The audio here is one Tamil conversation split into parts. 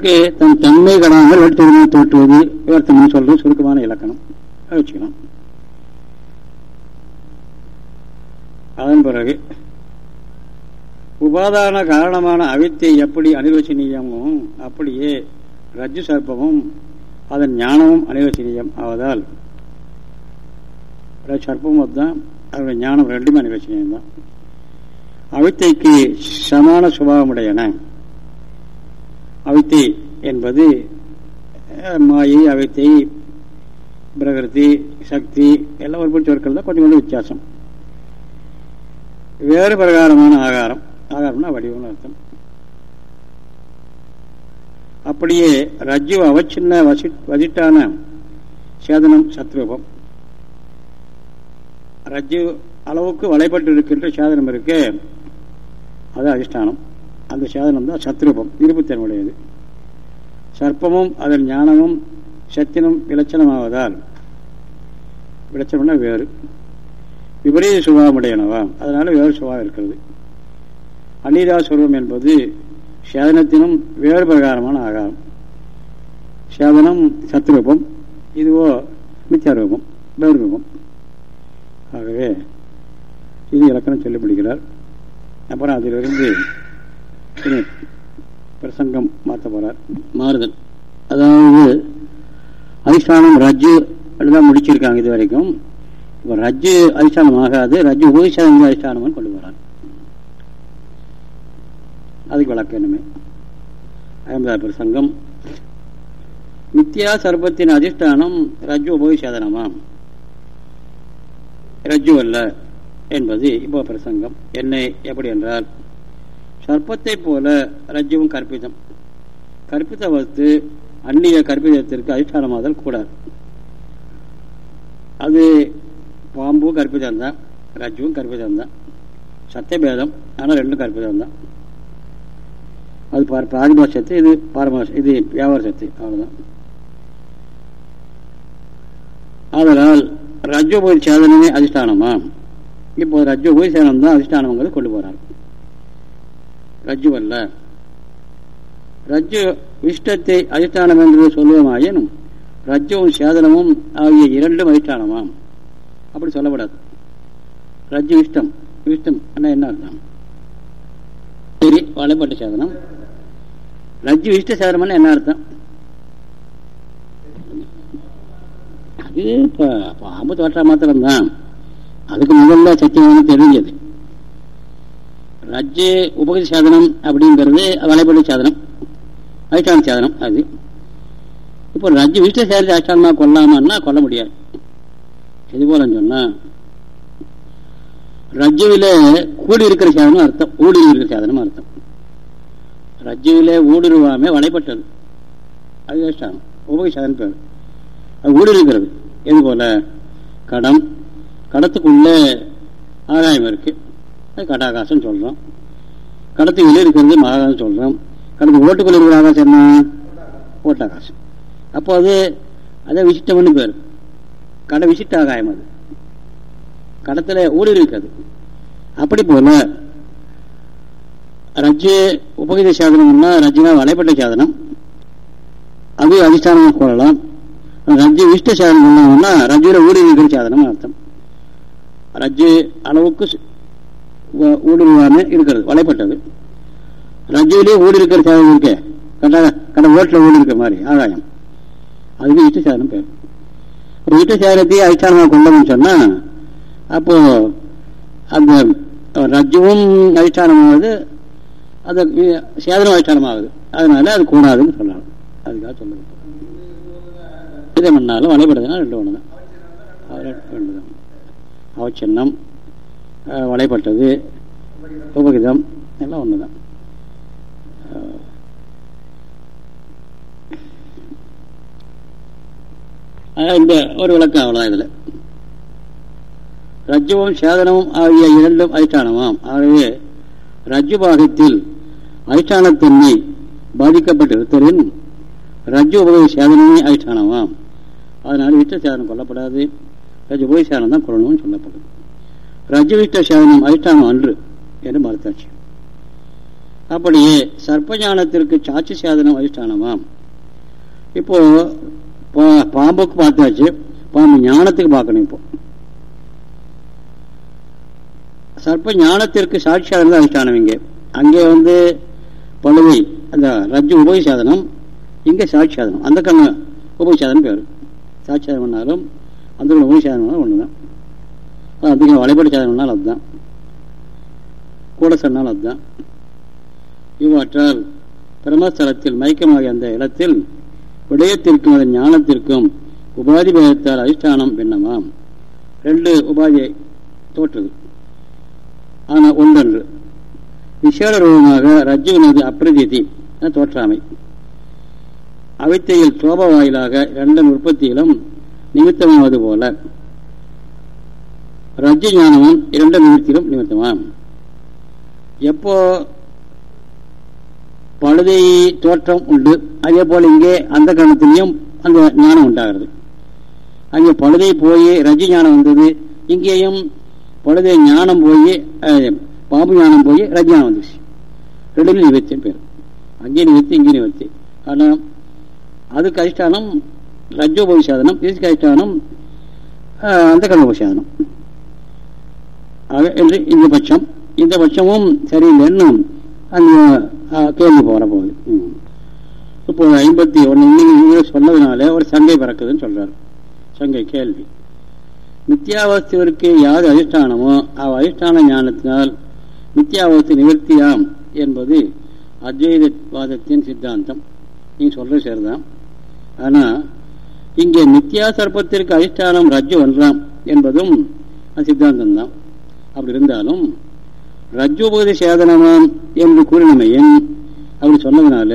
தன் தன்மை கடாமல் வெட்டுத்தன்மை தோற்றுவது விவர்த்தனம் சொல்றது சுருக்கமான இலக்கணம். வச்சுக்கலாம். அதன் பிறகு உபாதான காரணமான அவித்தை எப்படி அனிர்வச்சனீயமோ அப்படியே ரஜ்ஜு சர்ப்பமும் அதன் ஞானமும் அனிர்வச்சனீயம் ஆவதால் சர்ப்பமும் தான் அதனுடைய ஞானம் ரெண்டுமே அனிர்வச்சனீயம் தான் அவித்தைக்கு சமான சுபாவமுடையன. அவித்தை என்பது மாயை அவித்தை பிரகிருதி சக்தி எல்லாம் ஒரு சொற்கள் தான் கொஞ்சம் கொஞ்சம் வித்தியாசம். வேறு பிரகாரமான ஆகாரம். ஆகாரம்னா வடிவம்னு அர்த்தம். அப்படியே ரஜ்ஜு அவச்சின்ன வசி வசிட்டான சேதனம் சத்ரூபம். ரஜ்ஜு அளவுக்கு வலைப்பட்டு இருக்கின்ற சேதனம் இருக்கு அது அதிஷ்டானம். அந்த சேதனம் தான் சத்ரூபம் இருப்புத்தன்மையுடையது சர்ப்பமும் அதன் ஞானமும் சத்தியனும் விளச்சணமாவதால் விளச்சணம்னா வேறு. விபரீத சுபாவமுடையனவா? அதனால வேறு சுபாவம் இருக்கிறது. அந்நீரா சுரூபம் என்பது சேதனத்தினும் வேறு பிரகாரமான ஆகாரம். சேதனம் சத்ரூபம் இதுவோ மித்தியாரூபம் வேறு ரூபம் ஆகவே இது இலக்கணம் சொல்லி முடிக்கிறார் அப்புறம் அதிலிருந்து பிரசங்கம் மாற்ற போறார். மாறுதல். அதாவது அதிஷ்டானம் ரஜ்ஜு தான் முடிச்சிருக்காங்க இது வரைக்கும். இப்போ ரஜ்ஜு அதிஷ்டானம் ஆகாது ரஜ்ஜு உபவிசாதம் அதிஷ்டானம் கொண்டு போறார் அதுக்கு விளக்கம் என்னமே. ஐம்பதாயிரம் பிரசங்கம். மித்தியா சர்பத்தின் அதிஷ்டானம் ரஜ்ஜு உபவிசாதனமாம் ரஜ்ஜு அல்ல என்பது இப்போ பிரசங்கம். என்ன எப்படி என்றால் சர்ப்பத்தை போல ரஜ்ஜுவும் கற்பிதம். கற்பித வகுத்து அந்நிய கற்பிதத்திற்கு அதிஷ்டானமாதல் கூடாது. அது பாம்பும் கற்பிதம் தான் ரஜ்ஜுவும் கற்பிதம் தான் சத்தியபேதம் ஆனால் ரெண்டும் கற்பிதம் தான் அது பாரிபாஷ சத்து இது பாரமாச இது வியாபார சத்து அவ்வளவுதான். அதனால் ரஜ்ஜு போய் சேதனமே அதிஷ்டானமா? இப்போ ரஜ்ஜு போய் சேதனம் தான் அதிஷ்டானங்கிறது கொண்டு போறாங்க ரஜ்ஜு அல்ல ரஜ்ஜு இஷ்டத்தை அதிஷ்டானம் என்று சொல்லுவோமாயினும் ரஜ்ஜுவும் சேதனமும் ஆகிய இரண்டும் அதிஷ்டானமாம். அப்படி சொல்லப்படாது. ரஜ்ஜு இஷ்டம் இஷ்டம் என்ன அர்த்தம்? சரி வலைப்பட்ட சேதனம். ரஜ்ஜு இஷ்ட சேதனம் என்ன அர்த்தம்? அது இப்போ பாம்பு தோற்ற மாத்திரம்தான். அதுக்கு முதல்ல சத்தியம் தெரிஞ்சது. ரஜ்ஜு உபகதி சாதனம் அப்படிங்கிறது வலைப்படி சாதனம் அதிஷ்டான சாதனம் அது இப்போ ரஜ்ஜு விஷ்ணு சேர்ந்து அதிஷ்டானமாக கொல்லாமன்னா கொல்ல முடியாது இது போலன்னு சொன்னா ரஜ்ஜுவில கூடி இருக்கிற சாதனம் அர்த்தம் ஊடி இருக்கிற சாதனம் அர்த்தம் ரஜ்ஜுவில ஊடுருவாமே வலைப்பட்டது அது அதிஷ்டானம் உபகதி சாதனம் பேர் அது ஊடு இருக்கிறது இது போல கடம் கடத்துக்குள்ள ஆதாயம் இருக்குது கடாகாசம் சொல்றோம். கடத்து வெளியே இருக்கிறது மகாகாசம் சொல்றோம். கடத்து ஓட்டுக்குள்ள இருக்கிற ஆகாசம் என்ன? ஓட்டாகாசம். அப்போ அது அதை விசிட்டம்னு பேர். கடை விசிட்ட ஆகாயம் அது. கடத்துல ஊடுருவி இருக்காது அப்படி போல ரஜ்ஜு உபகித சாதனம்னா ரஜ்ஜுனா வலைப்பட்ட சாதனம். அது அதிஷ்டானம் கொள்ளலாம். ரஜ்ஜு விசிட்ட சாதனம் பண்ணோம்னா ரஜ்ஜுல ஊடுருவி இருக்கிற சாதனம் அர்த்தம். ரஜ்ஜு அளவுக்கு ஊடுருவாம இருக்கிறது வலைப்பட்டது. ரஜ்ஜுவிலேயே ஊடி இருக்கிற சாதனம் இருக்கே கண்ட கடை ஓட்டில் ஊடி இருக்கிற மாதிரி ஆதாயம் அதுக்கு இஷ்ட சாதனம் பேர். ஒரு இஷ்ட சாதனத்தையே அதிஷ்டானமாக கொண்டோம்னு சொன்னால் அப்போ அந்த ரஜ்ஜுவும் அதிஷ்டானமாகுது அது சேதனம் அதிஷ்டானமாகுது அதனால அது கூடாதுன்னு சொல்லலாம் அதுக்காக சொல்லுது இதை பண்ணாலும் வலைப்படுதுன்னா ரெண்டு ஒன்று தான் ரெண்டு தான். அவச்சின்னம். வலைப்பட்டது உபகிதம் எல்லாம் ஒன்று தான் இந்த ஒரு விளக்கம் அவ்வளோதான் இதில். ரஜ்ஜுவும் சேதனமும் ஆகிய இரண்டும் அதிஷ்டானமாம். ஆகவே ரஜ்ஜு பாகத்தில் அதிஷ்டானத்தன்மை பாதிக்கப்பட்டிருத்தலின் ரஜ்ஜு உபயோக சேதனமே அதிஷ்டானமாம். அதனால் இஷ்ட சேதனம் கொல்லப்படாது. ரஜ்ஜு உபயோக சேதனம் தான் கொள்ளணும்னு சொல்லப்படுது ரஜ்ஜு இஷ்ட சேதனம் அதிஷ்டானம் அன்று? என்று மறுத்தாச்சு. அப்படியே சர்ப்பஞானத்திற்கு சாட்சி சேதனம் அதிஷ்டானமாம் இப்போ பாம்புக்கு பார்த்தாச்சு. பாம்பு ஞானத்துக்கு பார்க்கணும் இப்போ. சர்ப்ப ஞானத்திற்கு சாட்சியாளர் அதிஷ்டானம் இங்கே. அங்கே வந்து பழுவை அந்த ரஜ்ஜு உபய சாதனம் இங்கே சாட்சி சாதனம். அந்த கண்ண உபய சாதனம் பேர். சாட்சியாதனம் பண்ணாலும் அந்த உபய சாதனம் ஒன்று தான் அதுக்கு வழிபாடு சாதனம்னாலும் அதுதான். கூட சொன்னால் அதுதான். இவ்வாற்றால் பிரமஸ்தலத்தில் மயக்கமாகிய அந்த இடத்தில் விடயத்திற்கும் அதன் ஞானத்திற்கும் உபாதி பேதத்தால் அதிஷ்டானம் பின்னமாம். ரெண்டு உபாதியை தோற்றது. ஆனால் ஒன்றன்று. விசேட ரூபமாக ரஜ்ஜுவினது அப்பிரதிதி தோற்றாமை. அவித்தையில் சோப வாயிலாக இரண்டின் உற்பத்தியிலும் நிமித்தமாவது போல. ரஜ்ஜு ஞானமும் இரண்டு நிமித்திலும் நிமித்தமாம். எப்போ பழுதை தோற்றம் உண்டு அதே போல இங்கே அந்த கணத்திலையும் அந்த ஞானம் உண்டாகிறது. அங்கே பழுதை போய் ரஜி ஞானம் வந்தது இங்கேயும் பழுதை ஞானம் போய் பாம்பு ஞானம் போய் ரஜி ஞானம் வந்துச்சு. ரெண்டுமே நிவர்த்தி பேர். அங்கே நிவர்த்தி இங்கே நிவர்த்தி ஆனால் அதுக்கு அதிஷ்டானம் ரஜோபவி சாதனம் இதுக்கு அதிஷ்டானம் அந்த கர்மப சாதனம் ஆக என்று இந்த பட்சம். இந்த பட்சமும் சரியில்லைன்னு அந்த கேள்வி போற போகுது இப்போ ஐம்பத்தி ஒன்று சொன்னதுனால ஒரு சங்கை பிறக்குதுன்னு சொல்றாரு. சங்கை கேள்வி. மித்தியாவஸ்துவிற்கு யாது அதிஷ்டானமோ? அவ அதிஷ்டான ஞானத்தினால் மித்தியாவஸ்து நிவர்த்தியாம் என்பது அத்வைதவாதத்தின் சித்தாந்தம். நீங்கள் சொல்ற சரிதான். ஆனா இங்கே மித்தியா சர்ப்பத்திற்கு அதிஷ்டானம் ரஜ்ஜு ஒன்றாம் என்பதும் சித்தாந்தம் தான் அப்படி இருந்தாலும் ரஜ்ஜோபதி சேதனமாம் என்று கூறினமையும் அப்படி சொன்னதுனால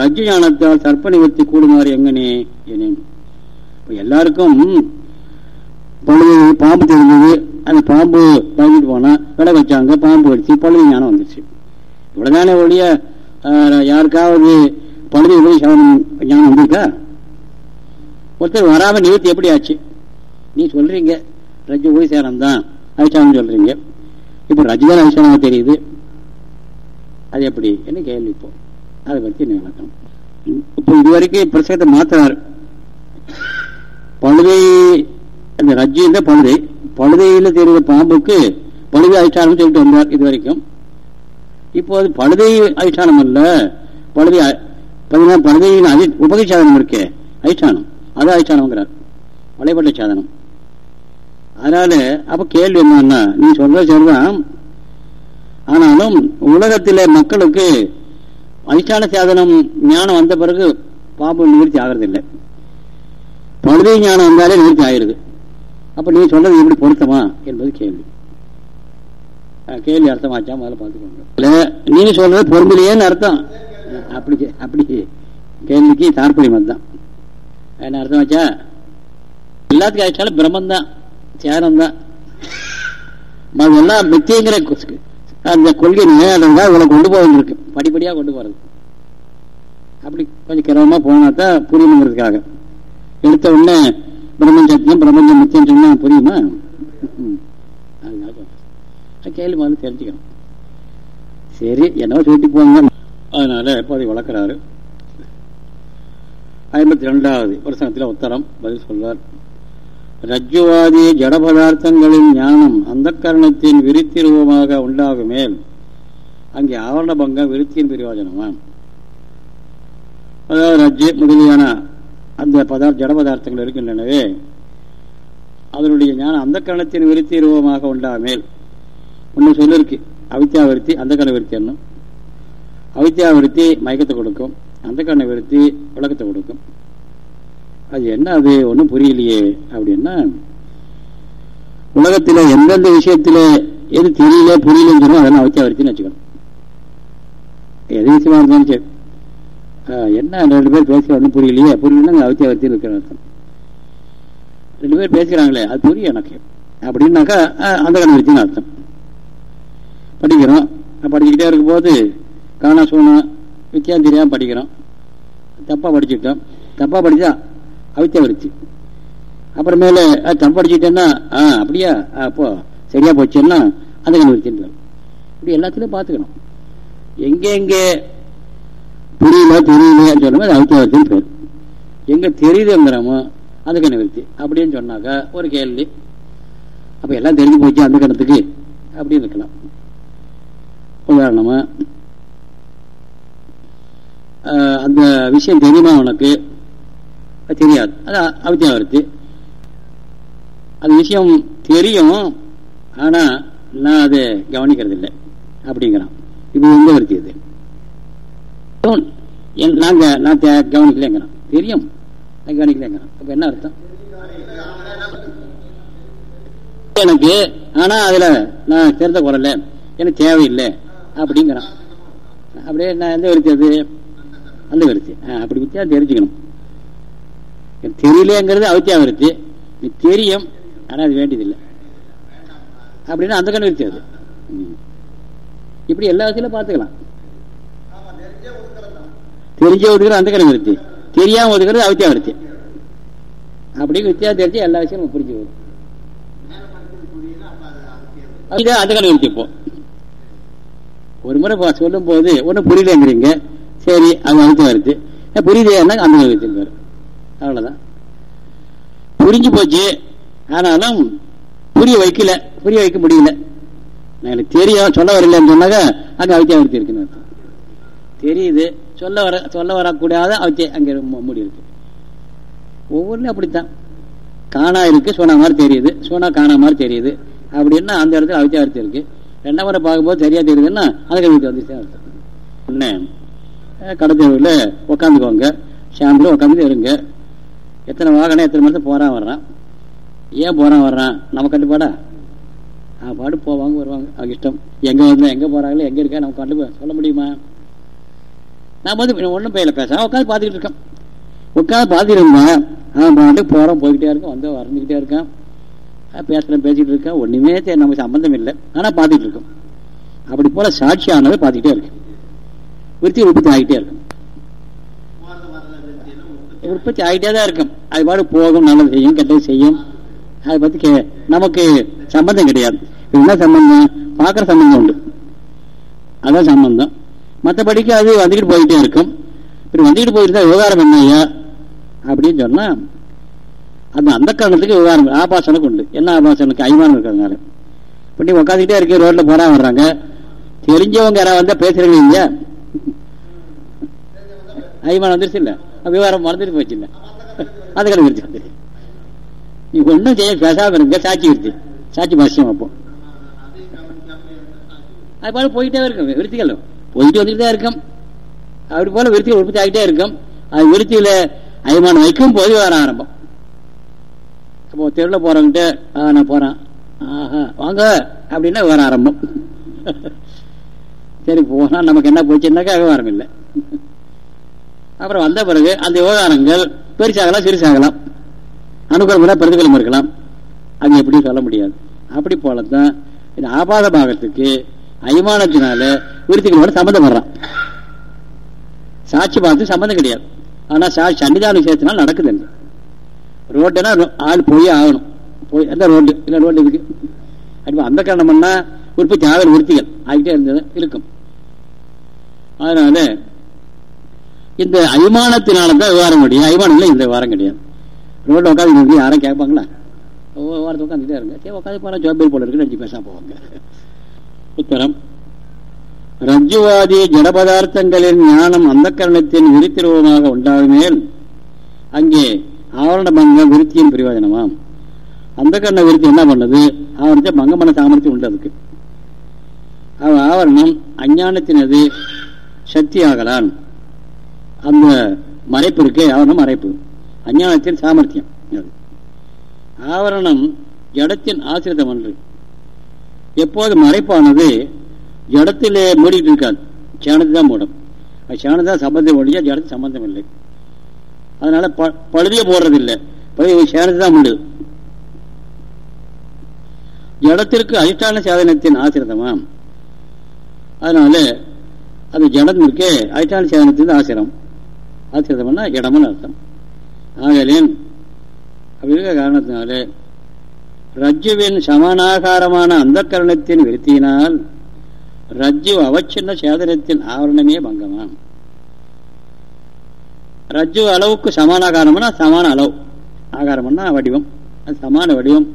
ரஜ்ஜு ஞானத்தால் சர்ப்ப நிவர்த்தி கூடுமாறு எங்கனே? எனேன் எல்லாருக்கும் பழுது பாம்பு தெரிஞ்சது. அந்த பாம்பு பயந்துட்டு போனா விட வச்சாங்க பாம்பு வச்சு பழுது ஞானம் வந்துச்சு இவ்வளவுதானே ஒழிய யாருக்காவது பழுது உதவி ஞானம் வந்திருக்கா? ஒருத்தர் வராம நிவர்த்தி எப்படி ஆச்சு? நீ சொல்றீங்க. ரஜ்ஜு உதவி சேரம் தான் அதிஷ்டானம் சொல்றீங்க. இப்ப ரஜிதான் அதிஷ்டானமா தெரியுது. அது எப்படி? என்ன கேள்வி இப்போ? அதை பத்தி விளக்கணும் இப்போ இதுவரைக்கும் பிரசங்கத்தை மாத்தினார். பழுதை அந்த ரஜ்ஜி தான் பழுதை. பழுதையில் தெரிகிற பாம்புக்கு பழுதை அதிஷ்டானம் சொல்லிட்டு வந்தார் இது வரைக்கும் இப்போ அது பழுதை அதிஷ்டானம் அல்ல பழுதை பதினாறு பழுதையின் அதி உபகை சாதனம் இருக்கே. அதிஷ்டானம் அது அதிஷ்டானம்ங்கிறார் வளைபட்ட சாதனம். அதனால அப்ப கேள்வி என்னன்னா நீ சொல்ற சொல்றான். ஆனாலும் உலகத்தில மக்களுக்கு அதிஷ்டான சாதனம் ஞானம் வந்த பிறகு பாம்பு நிவர்த்தி ஆகிறதில்லை. பழுதை ஞானம் வந்தாலே நிவர்த்தி ஆயிருது அப்ப நீ சொல்றது எப்படி பொருத்தமா என்பது கேள்வி. கேள்வி அர்த்தமாச்சா? முதல்ல பார்த்துக்கோங்க. நீங்க சொல்றது பொருந்திலேன்னு அர்த்தம். அப்படி அப்படி கேள்விக்கு தாற்பயம் அதுதான். என்ன அர்த்தம் வச்சா எல்லாத்துக்கும் ஆயிடுச்சாலும் பிரம்மன் தான் தியானம் தான் அதெல்லாம் மித்தியங்கிற அந்த கொள்கை நிலையாளர் தான் இவளை கொண்டு போயிருக்கு படிப்படியாக கொண்டு போறது. அப்படி கொஞ்சம் கிரமமாக போனா தான் புரியணுங்கிறதுக்காக எடுத்த உடனே பிரம்மன் சத்தியம் பிரபஞ்சம் மித்தியம் சொன்னா புரியுமா? கேள்வி மாதிரி தெரிஞ்சுக்கணும். சரி என்னவோ சொல்லிட்டு போங்க. அதனால இப்போ அதை வளர்க்குறாரு ஐம்பத்தி ரெண்டாவது பிரசங்கத்தில் உத்தரம் பதில் சொல்வார் ரஜ்ஜுவாதி ஜடபதார்த்தங்களின் ஞானம் அந்த கரணத்தின் விருத்தி ரூபமாக உண்டாகுமேல் அங்கே ஆவரண பங்கம் விருத்தியின் பிரயோஜனமா அதாவது ரஜ்ஜு முதலியான அந்த பதார்த்த ஜட பதார்த்தங்கள் இருக்கின்றனவே அதனுடைய ஞானம் அந்த கரணத்தின் விருத்தி ரூபமாக உண்டாமேல் ஒன்று சொல்லிருக்கு அவித்யாவிருத்தி அந்த கரண விருத்தி என்னும். அவித்யாவிருத்தி மயக்கத்தை கொடுக்கும் அந்த கரண விருத்தி விளக்கத்தை கொடுக்கும். அது என்ன அது? ஒன்றும் புரியலையே. அப்படின்னா உலகத்தில் எந்தெந்த விஷயத்தில் எது தெரியல புரியலன்னு சொன்னால் அதெல்லாம் அவித்யாவிருத்தின்னு வச்சுக்கணும். எது விஷயமா இருந்தாலும் சரி. என்ன ரெண்டு பேர் பேசுகிற ஒன்றும் புரியலையே. புரியலன்னா அவித்யாவிருத்தி இருக்கிற அர்த்தம். ரெண்டு பேர் பேசுகிறாங்களே அது புரியும் எனக்கு. அப்படின்னாக்கா அந்த கடன் வச்சுன்னு அர்த்தம். படிக்கிறோம். படிச்சுக்கிட்டே இருக்கும்போது காணா சூனா வித்தியாந்திரியாக படிக்கிறோம். தப்பாக படிச்சுட்டோம் தப்பாக படித்தா அவித்திய விருத்தி அப்புறமேல தப்பு படிச்சுட்டேன்னா ஆ அப்படியா? அப்போ சரியா போச்சுன்னா அந்த கண்ணு விருத்தின்னு இப்படி எல்லாத்துலேயும் பார்த்துக்கணும் எங்கெங்கே புரியல தெரியலையான்னு சொல்லும்போது அது அவித்தியாவர்த்தின்னு பேர் எங்க தெரியுதுங்கிறமோ அதுக்கு நிவர்த்தி அப்படின்னு சொன்னாக்கா ஒரு கேள்வி. அப்ப எல்லாம் தெரிஞ்சு போச்சு அந்த கணத்துக்கு அப்படின்னு இருக்கலாம். உதாரணமா அந்த விஷயம் தெரியுமா உனக்கு? அது தெரியாது அது அவித்தியாவர்த்தி அது விஷயம் தெரியும் ஆனா நான் அதை கவனிக்கிறது இல்லை அப்படிங்கிறான். இது எங்க வருத்தி இது? தோன். என்- நாங்கள் நான் தே- கவனிக்கலைங்கிறான். தெரியும். நான் கவனிக்கலைங்கிறான். அப்போ என்ன அர்த்தம்? எனக்கு ஆனால் அதில் நான் தெரிந்த குரல எனக்கு தேவையில்லை அப்படிங்கிறான். அப்படியே நான் எந்த வருத்தி அது? அந்த வருத்தி ஆ, அப்படி வித்தியா தெரிஞ்சுக்கணும். எனக்கு அவசியம் அவத்தியா தெரியும் ஆனால் அது வேண்டியதில்லை. அப்படின்னா அந்த கண்ணு விருத்தி அது. இப்படி எல்லா விஷயத்திலும் பார்த்துக்கலாம். தெரிஞ்ச ஒதுக்குறது அந்த கணக்கு விருத்தி தெரியாமல் ஒதுக்குறது அவசியம் விருத்தி அப்படி வித்தியாசம் தெரிஞ்சு எல்லா விஷயமும் புரிஞ்சு வரும் அந்த கணக்கு விருத்தி இப்போ. ஒரு முறை பா- சொல்லும் போது ஒன்றும் புரியலங்கிறீங்க. சரி அது அவத்தியா வருது புரியுதேன்னா அந்த கணக்கு விருத்தி பேர் அவ்வளவுதான். புரிஞ்சு போச்சு. ஆனாலும் புரிய வைக்கல. புரிய வைக்க முடியல. நான் எனக்கு தெரியும் சொல்ல வரலன்னு சொன்னாக்க அங்கே அவத்தியா விருத்தி இருக்குன்னு தெரியுது. சொல்ல வர சொல்ல வரக்கூடாத அவத்தி அங்கே மூடி இருக்கு. ஒவ்வொன்றும் அப்படித்தான். காணா இருக்கு சோனா மாதிரி தெரியுது. சோனா காணா மாதிரி தெரியுது. அப்படின்னா அந்த இடத்துல அவத்தியார்த்தி இருக்கு. ரெண்டாம் முறை பார்க்கும்போது சரியா தெரியுதுன்னா அதுக்கு வீட்டு வந்து அர்த்தம். என்ன கடத்தூரில் உட்காந்துக்கோங்க ஷாம்பில் உட்காந்து இருங்க. எத்தனை வாகனம் எத்தனை மனுஷன் போகிறான் வர்றான்? ஏன் போகிறான் வர்றான்? நம்ம கட்டுப்பாடா? ஆ பாடு போவாங்க வருவாங்க. அவங்க இஷ்டம். எங்கே வந்தால் எங்கே போகிறாங்களோ எங்கே இருக்கா நம்ம கண்டு சொல்ல முடியுமா? நான் வந்து ஒன்றும் பையில பேசாம உட்காந்து பார்த்துக்கிட்டு இருக்கேன் உட்காந்து பார்த்துட்டு இருந்தேன் அவன் பாட்டுக்கு போகிறோம் போய்கிட்டே இருக்கான் வந்து வரைஞ்சிக்கிட்டே இருக்கான். பேசுகிறேன் பேசிக்கிட்டு இருக்கான். ஒன்றுமே தெரியும் நமக்கு சம்பந்தம் இல்லை. ஆனால் பார்த்துட்டு இருக்கோம். அப்படி போல சாட்சியானதை பார்த்துக்கிட்டே இருக்கு. விருத்தி உற்பத்தி ஆகிட்டே இருக்கும் உற்பத்தி ஆகிட்டே தான் இருக்கும். அது பாடு போகும் நல்லது செய்யும் கெட்டது செய்யும். அதை பற்றி கே நமக்கு சம்பந்தம் கிடையாது. என்ன சம்பந்தம்? பார்க்குற சம்பந்தம் உண்டு. அதான் சம்பந்தம். மற்றபடிக்கு அது வந்துக்கிட்டு போயிட்டே இருக்கும். இப்படி வந்துக்கிட்டு போயிருந்தா தான் விவகாரம் என்னையா அப்படின்னு சொன்னா அந்த அந்த காரணத்துக்கு விவகாரம் ஆபாசனுக்கு உண்டு. என்ன ஆபாசனுக்கு? அய்மானம் இருக்கிறதுனால. இப்ப நீ உட்காந்துக்கிட்டே இருக்க ரோட்ல போறா வர்றாங்க. தெரிஞ்சவங்க யாராவது வந்தா பேசுறீங்க இல்லையா? அய்மானம் வந்துருச்சு இல்லை? விவகாரம் மறந்துட்டு போச்சுன்னு இல்ல அது கிடந்துருச்சு நீ ஒன்றும் செய்ய பேசாம இருங்க சாட்சி விருத்தி சாட்சி பாசியம் அப்போ. அது போல போயிட்டே இருக்கும் விருத்திகள். போயிட்டு வந்துட்டு தான் இருக்கும். அப்படி போல விருத்திகள் உற்பத்தி ஆகிட்டே இருக்கும். அது விருத்தியில அய்மான வைக்கும் போது வர ஆரம்பம். இப்போ தெருவில் போறவங்கிட்ட ஆ நான் போறேன். ஆஹா வாங்க. அப்படின்னா வர ஆரம்பம். சரி போனா நமக்கு என்ன போச்சுன்னாக்கா விவகாரம் இல்லை. அப்புறம் வந்த பிறகு அந்த விவகாரங்கள் பெருசாகலாம் சிறுசாகலாம் அனுகூலம் பிரதிகூலம் இருக்கலாம். அது எப்படி சொல்ல முடியாது. அப்படி போலத்தான் இந்த ஆபாத பாகத்துக்கு அய்மானத்தினால விருத்திகளோட சம்மந்தப்படுறான். சாட்சி பார்த்து சம்மந்தம் கிடையாது. ஆனா சாட்சி சன்னிதான விஷயத்தினால் நடக்குது என்று ரோட்டுனா ரோ- ஆள் போய் ஆகணும். போய் அந்த ரோடு என்ன ரோடு இருக்கு. அப்படி அந்த காரணம்னா உற்பத்தி ஆகல விருத்திகள் ஆகிட்டே இருந்தது இருக்கும். அதனால இந்த அய்மானத்தினால தான் விவகாரம் கிடையாது அபிமானம் இல்லை இந்த விவகாரம் கிடையாது ரோட்டில் உட்காந்து யாரும் கேட்பாங்களா? ஒவ்வொரு வாரத்தை உட்காந்துட்டே இருங்க. சரி உட்காந்து போனா ஜோபேர் போல இருக்கு நினைச்சு பேசாம போவாங்க. உத்தரம். ரஜ்ஜுவாதி ஜட பதார்த்தங்களின் ஞானம் அந்த கரணத்தின் விருத்திரூபமாக உண்டாகுமேல் அங்கே ஆவரண பங்க விருத்தியின் பிரயோஜனமாம். அந்த கண்ண விருத்தி என்ன பண்ணது? ஆவரணத்தை பங்கமன சாமர்த்தியம் உண்டு அதுக்கு. ஆவரணம் அஞ்ஞானத்தினது சக்தி ஆகலான். அந்த மறைப்பு இருக்கு ஆவரணம் மறைப்பு. அஞ்ஞானத்தின் சாமர்த்தியம். ஆவரணம் ஜடத்தின் ஆசிரியம் ஒன்று எப்போது மறைப்பானது ஜடத்திலே மூடிட்டு இருக்காது. சேனத்து தான் மூடும். அது சேனத்து தான் சம்பந்தம் ஒழிஞ்சா ஜடத்து சம்பந்தம் இல்லை. அதனால ப- பழுதிய போடுறதில்லை. சேனத்து தான் மூடுது ஜடத்திற்கு அதிஷ்டான சாதனத்தின் ஆசிரிதமாம். அதனால அது ஜடம் இருக்கே அதிஷ்டான சாதனத்தின் ஆசிரம். ஆசிரிதம்னா இடம்னு அர்த்தம். ஆகலின் அப்படி இருக்க காரணத்தினால ரஜ்ஜுவின் சமானாகாரமான அந்த கரணத்தின் விருத்தியினால் ரஜ்ஜு அவச்சின்ன சேதனத்தின் ஆவரணமே பங்கமான் ரஜ்ஜு அளவுக்கு சமானாகாரம்னா சமான அளவு. ஆகாரம்னா வடிவம். அது சமான வடிவம்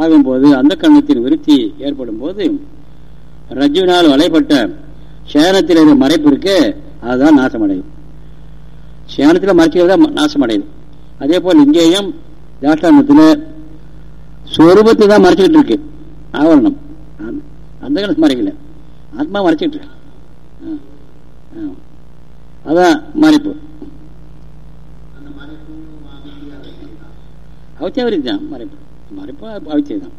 ஆகும்போது அந்த கரணத்தின் விருத்தி ஏற்படும் போது ரஜ்ஜுவினால் வளைப்பட்ட சேதனத்தில் இருக்கிற மறைப்பு இருக்கு அதுதான் நாசமடையும். சேனத்தில் மறைக்கிறது தான் நாசமடையுது அதே போல் இங்கேயும் தாஷ்டாந்தத்தில் சொரூபத்தை தான் மறைச்சிக்கிட்டு இருக்கு ஆவரணம் அந்த கணக்கு மறைக்கல ஆத்மா மறைச்சிக்கிட்டு இருக்கு அதான் மறைப்பு அவத்தியாவரி தான் மறைப்பு மறைப்பு அவத்தியம் தான்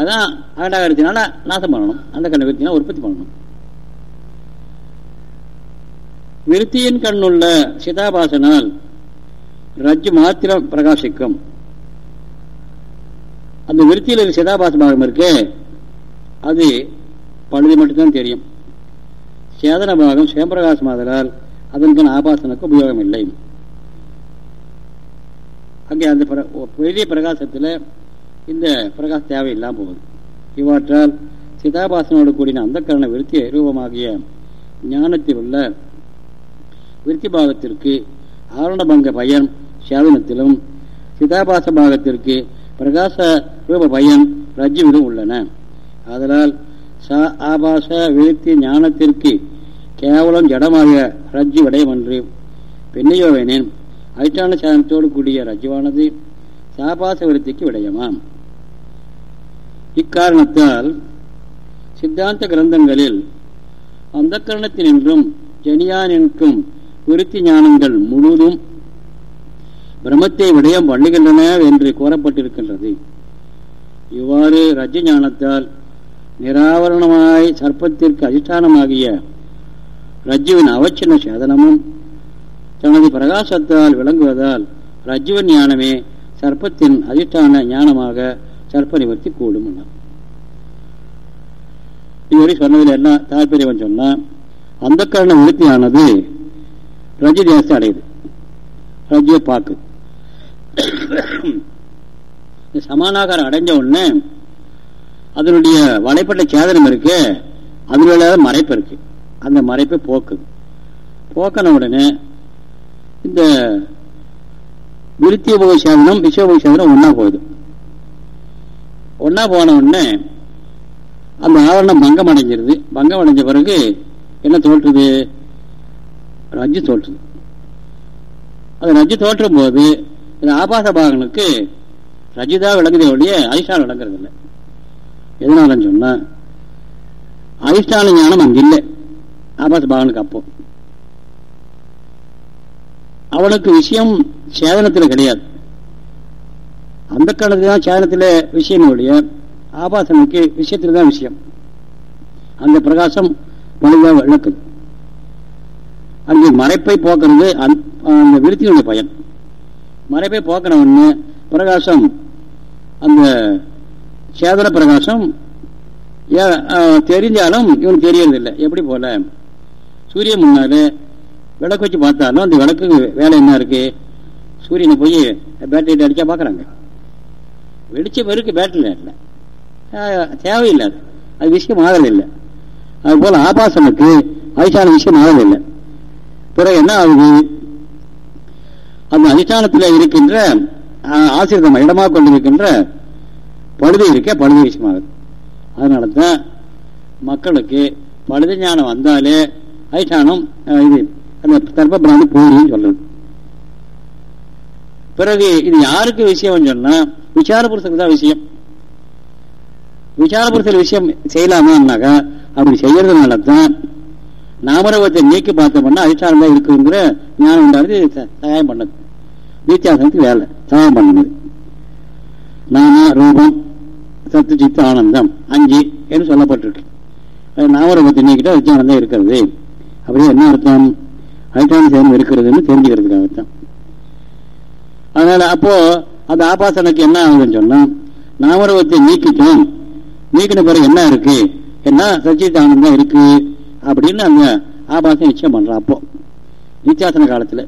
அதான் அகண்டாகரத்தினால நாசம் பண்ணணும் அந்த கண்ணை விருத்தினா உற்பத்தி பண்ணணும் விருத்தியின் கண்ணுள்ள சிதாபாசனால் ரஜ்ஜு மாத்திரம் பிரகாசிக்கும். அந்த விருத்தியில் இருக்க சிதாபாச இருக்கு அது பழுதி மட்டும்தான் தெரியும். சேதன பாகம் சிவபிரகாசமாதலால் அதன்கண் ஆபாசனுக்கு உபயோகம் இல்லை அங்கே அந்த பெரிய பிரகாசத்தில் இந்த பிரகாச தேவையில்லாமல் போகுது. இவ்வாற்றால் சிதாபாசனோடு கூடின அந்த கரண விருத்தி ரூபமாகிய ஞானத்தில் உள்ள விருத்தி பாகத்திற்கு ஆரணபங்க பயன் சேதனத்திலும் சிதாபாச பாகத்திற்கு பிரகாச ரூப பயன் ரஜ்ஜுவிலும் உள்ளன. அதனால் ச ஆபாச விருத்தி ஞானத்திற்கு கேவலம் ஜடமாக ரஜ்ஜு விடயமன்று பெண்ணையோவேனேன் அதிஷ்டான சாதனத்தோடு கூடிய ரஜ்ஜுவானது சாபாச விருத்திக்கு விடயமாம். இக்காரணத்தால் சித்தாந்த கிரந்தங்களில் அந்த கரணத்தினின்றும் ஜனியானின்றும் விருத்தி ஞானங்கள் முழுதும் பிரம்மத்தை விடயம் வள்ளுகின்றன என்று கூறப்பட்டிருக்கின்றது. இவ்வாறு ரஜ ஞானத்தால் நிராவரணமாய் சர்ப்பத்திற்கு அதிஷ்டானமாகிய ரஜ்ஜுவின் அவச்சின சேதனமும் தனது பிரகாசத்தால் விளங்குவதால் ரஜ்ஜுவின் ஞானமே சர்ப்பத்தின் அதிஷ்டான ஞானமாக சர்ப்ப நிவர்த்தி கூடும் இதுவரை சொன்னதில் என்ன தாற்பயம் சொன்னால் அந்த காரண விருத்தியானது ரஜி தேசத்தை அடையுது. ரஜியை பார்க்கு சமானாகாரம் அடைஞ்ச உடனே அதனுடைய வலைப்பட்ட சேதனம் இருக்கு அதனால மறைப்பு இருக்கு. அந்த மறைப்பை போக்குது. போக்கின உடனே இந்த விருத்திய போக சேதனம் விஸ்வபோக சேதனம் ஒன்னா போகுது. ஒன்னா போன உடனே அந்த ஆவரணம் பங்கம் அடைஞ்சிருது பங்கம் அடைஞ்ச பிறகு என்ன தோற்றுது ரஜ்ஜு தோற்றுது. அது ரஜ்ஜு தோற்றும் போது இந்த ஆபாச பாகனுக்கு ரஜிதா விளங்குதே ஒழிய அதிஷ்டானம் விளங்குறது இல்லை எதனாலன்னு சொன்னா அதிஷ்டான ஞானம் அங்க இல்லை. ஆபாச பாகனுக்கு அப்போ. அவனுக்கு விஷயம் சேதனத்தில் கிடையாது. அந்த காலத்துல தான் சேதனத்தில் விஷயம் ஒழிய ஆபாசனுக்கு விஷயத்தில் தான் விஷயம். அந்த பிரகாசம் வலுவாக விளக்குது அங்கே மறைப்பை போக்குறது அந்த விருத்தியினுடைய பயன். மறைப்பை போக்கணும்னு பிரகாசம் அந்த சேதன பிரகாசம் தெரிஞ்சாலும் இவன் தெரியறதில்லை. எப்படி போல? சூரியன் முன்னாலே விளக்கு வச்சு பார்த்தாலும் அந்த விளக்கு வேலை என்ன இருக்கு? சூரியனை போய் பேட்டரி அடிச்சா பார்க்குறாங்க. வெளிச்சம் இருக்கு பேட்டரி இல்லை. தேவையில்லாது. அது விஷயம் ஆகவில்லை இல்லை அதுபோல் ஆபாசனுக்கு வயசான விஷயம் ஆகவில்லை பிறகு என்ன ஆகுது? அந்த அதிஷ்டானத்தில் இருக்கின்ற ஆசிரியர் இடமாக கொண்டிருக்கின்ற பழுது இருக்க பழுது விஷயமாகுது. அதனால தான் மக்களுக்கு பழுது ஞானம் வந்தாலே அதிஷ்டானம் இது அந்த தர்ப்ப பிராந்தி சொல்லுது சொல்றது. பிறகு இது யாருக்கு விஷயம்னு சொன்னா விசார புருஷனுக்கு தான் விஷயம். விசார புருஷர் விஷயம் செய்யலாமான்னாக்கா அப்படி செய்யறதுனால தான் நாமரவத்தை நீக்கி பார்த்தோம்னா அதிஷ்டானம் தான் இருக்குங்கிற ஞானம் உண்டானது சகாயம் பண்ணது. வித்தியாசத்துக்கு வேலை. சகாயம் பண்ணது. நானா ரூபம் சத்து சித்து ஆனந்தம் அஞ்சு என்று சொல்லப்பட்டிருக்கு. நாமரூபத்தை நீக்கிட்டா தான் இருக்கிறது. அப்படியே என்ன அர்த்தம்? அதிஷ்டான சேர்ந்து இருக்கிறதுன்னு தெரிஞ்சுக்கிறதுக்காகத்தான். அதனால அப்போ அந்த ஆபாசனுக்கு என்ன ஆகுதுன்னு சொன்னா நாமரூபத்தை நீக்கிட்டோம். நீக்கின பிறகு என்ன இருக்கு? என்ன? சச்சித் ஆனந்தம் இருக்கு. அப்படின்னு அந்த ஆபாசம் நிச்சயம் பண்றான் அப்போ நித்தியாசன காலத்துல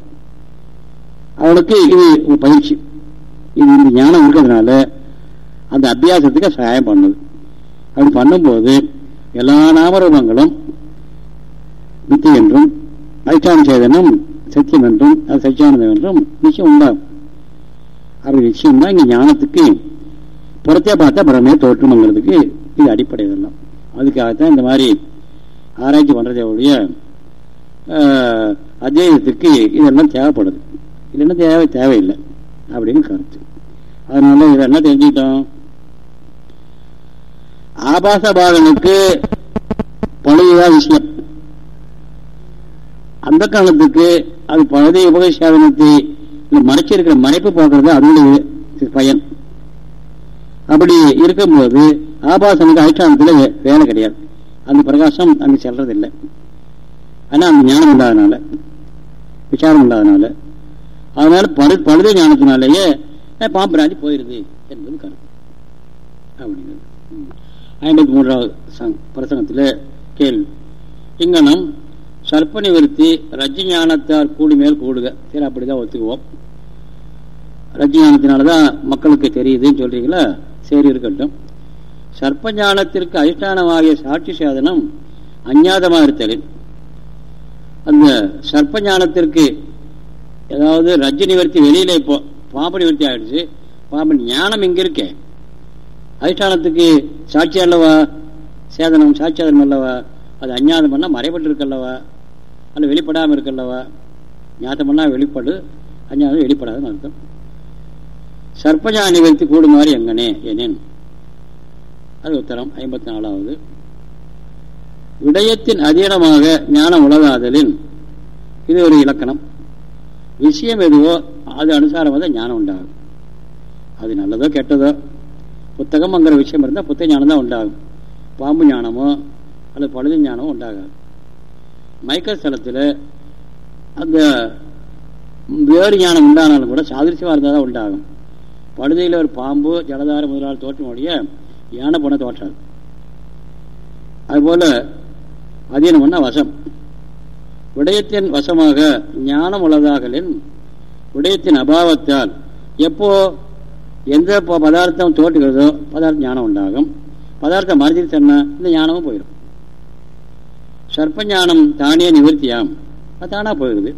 அவளுக்கு இது ஒரு பயிற்சி. இது இந்த ஞானம் இருக்கிறதுனால அந்த அபியாசத்துக்கு சகாயம் பண்ணுது. அப்படி பண்ணும்போது எல்லா நாமரூபங்களும் மித்தி என்றும் அதிஷ்டான சேதனம் சத்தியம் என்றும் அது சச்சியானந்தம் என்றும் நிச்சயம் உண்டாகும். அப்படி நிச்சயம் தான் இங்க ஞானத்துக்கு புறத்தே பார்த்தா பிரமே தோற்றம்ங்கிறதுக்கு இது அடிப்படை இதெல்லாம் அதுக்காகத்தான் இந்த மாதிரி ஆராய்ச்சி பண்ணுறதே ஒழிய அத்தியாயத்துக்கு இதெல்லாம் தேவைப்படுது. இல்லைன்னா தேவை தேவையில்லை அப்படின்னு கருத்து. அதனால இதை என்ன தெரிஞ்சுக்கிட்டோம்? ஆபாச பாகனுக்கு பழையதான் விஷயம் அந்த காலத்துக்கு அது பழைய உபகசாதனத்தை மறைச்சிருக்கிற மறைப்பு பார்க்கறது அதனுடைய பயன். அப்படி இருக்கும்போது ஆபாசனுக்கு அதிஷ்டானத்தில் வேலை கிடையாது. அந்த பிரகாசம் அங்கே செல்றதில்லை. ஆனால் அந்த ஞானம் இல்லாதனால விசாரம் இல்லாதனால அதனால பழு பழுத ஞானத்தினாலேயே பாம்பராஜி போயிருது என்பது கருத்து. அப்படிங்கிறது. ஐம்பத்தி மூன்றாவது பிரசங்கத்தில் கேள்வி. இங்கனம் சர்ப்ப நிவர்த்தி ரஜி ஞானத்தார் கூடி மேல் கூடுக. சரி அப்படிதான் ஒத்துக்குவோம். ரஜினி ஞானத்தினால தான் மக்களுக்கு தெரியுதுன்னு சொல்றீங்களா? சரி இருக்கட்டும். சர்ப்பஞானத்திற்கு அதிஷ்டானமாகிய சாட்சி சாதனம் அஞ்ஞாதமாக இருத்தலில் அந்த சர்ப்பஞானத்திற்கு ஏதாவது ரஜ்ஜு நிவர்த்தி வெளியில இப்போ பாப நிவர்த்தி ஆயிடுச்சு பாப ஞானம் இங்க இருக்கே. அதிஷ்டானத்துக்கு சாட்சி அல்லவா? சேதனம் சாட்சியாதனம் அல்லவா? அது அஞ்ஞாதம் பண்ணா மறைபட்டு இருக்கல்லவா? அல்ல வெளிப்படாமல் இருக்கல்லவா? ஞாத்தம் பண்ணா வெளிப்படு அஞ்ஞாதம் வெளிப்படாதுன்னு அர்த்தம். சர்ப்பஞான நிவர்த்தி கூடுமாறு எங்கனே ஏனேன். அது உத்தரம் ஐம்பத்தி நாலாவது விடயத்தின் அதீனமாக ஞானம் உலகாதலின் இது ஒரு இலக்கணம். விஷயம் எதுவோ அது அனுசாரம் வந்து ஞானம் உண்டாகும். அது நல்லதோ கெட்டதோ புத்தகம்ங்கிற விஷயம் இருந்தால் புத்தக ஞானம் தான் உண்டாகும். பாம்பு ஞானமோ அல்லது பழுது ஞானமோ உண்டாகாது. மைக்கேல் ஸ்தலத்தில் அந்த வேறு ஞானம் உண்டானாலும் கூட சாதிரிசமாக இருந்தால் தான் உண்டாகும். பழுதையில் ஒரு பாம்பு ஜலதார முதலாளர் தோற்றமுடைய யானை போன தோற்றாது அதுபோல பண்ண வசம். விடயத்தின் வசமாக ஞானம் உள்ளதாகலின் விடயத்தின் அபாவத்தால் எப்போ எந்த பதார்த்தம் தோற்றுகிறதோ பதார்த்த ஞானம் உண்டாகும். பதார்த்தம் மறைஞ்சிட்டு தன்ன இந்த ஞானமும் போயிடும். சர்ப்ப ஞானம் தானே நிவர்த்தியாம். அது தானா போயிடுது.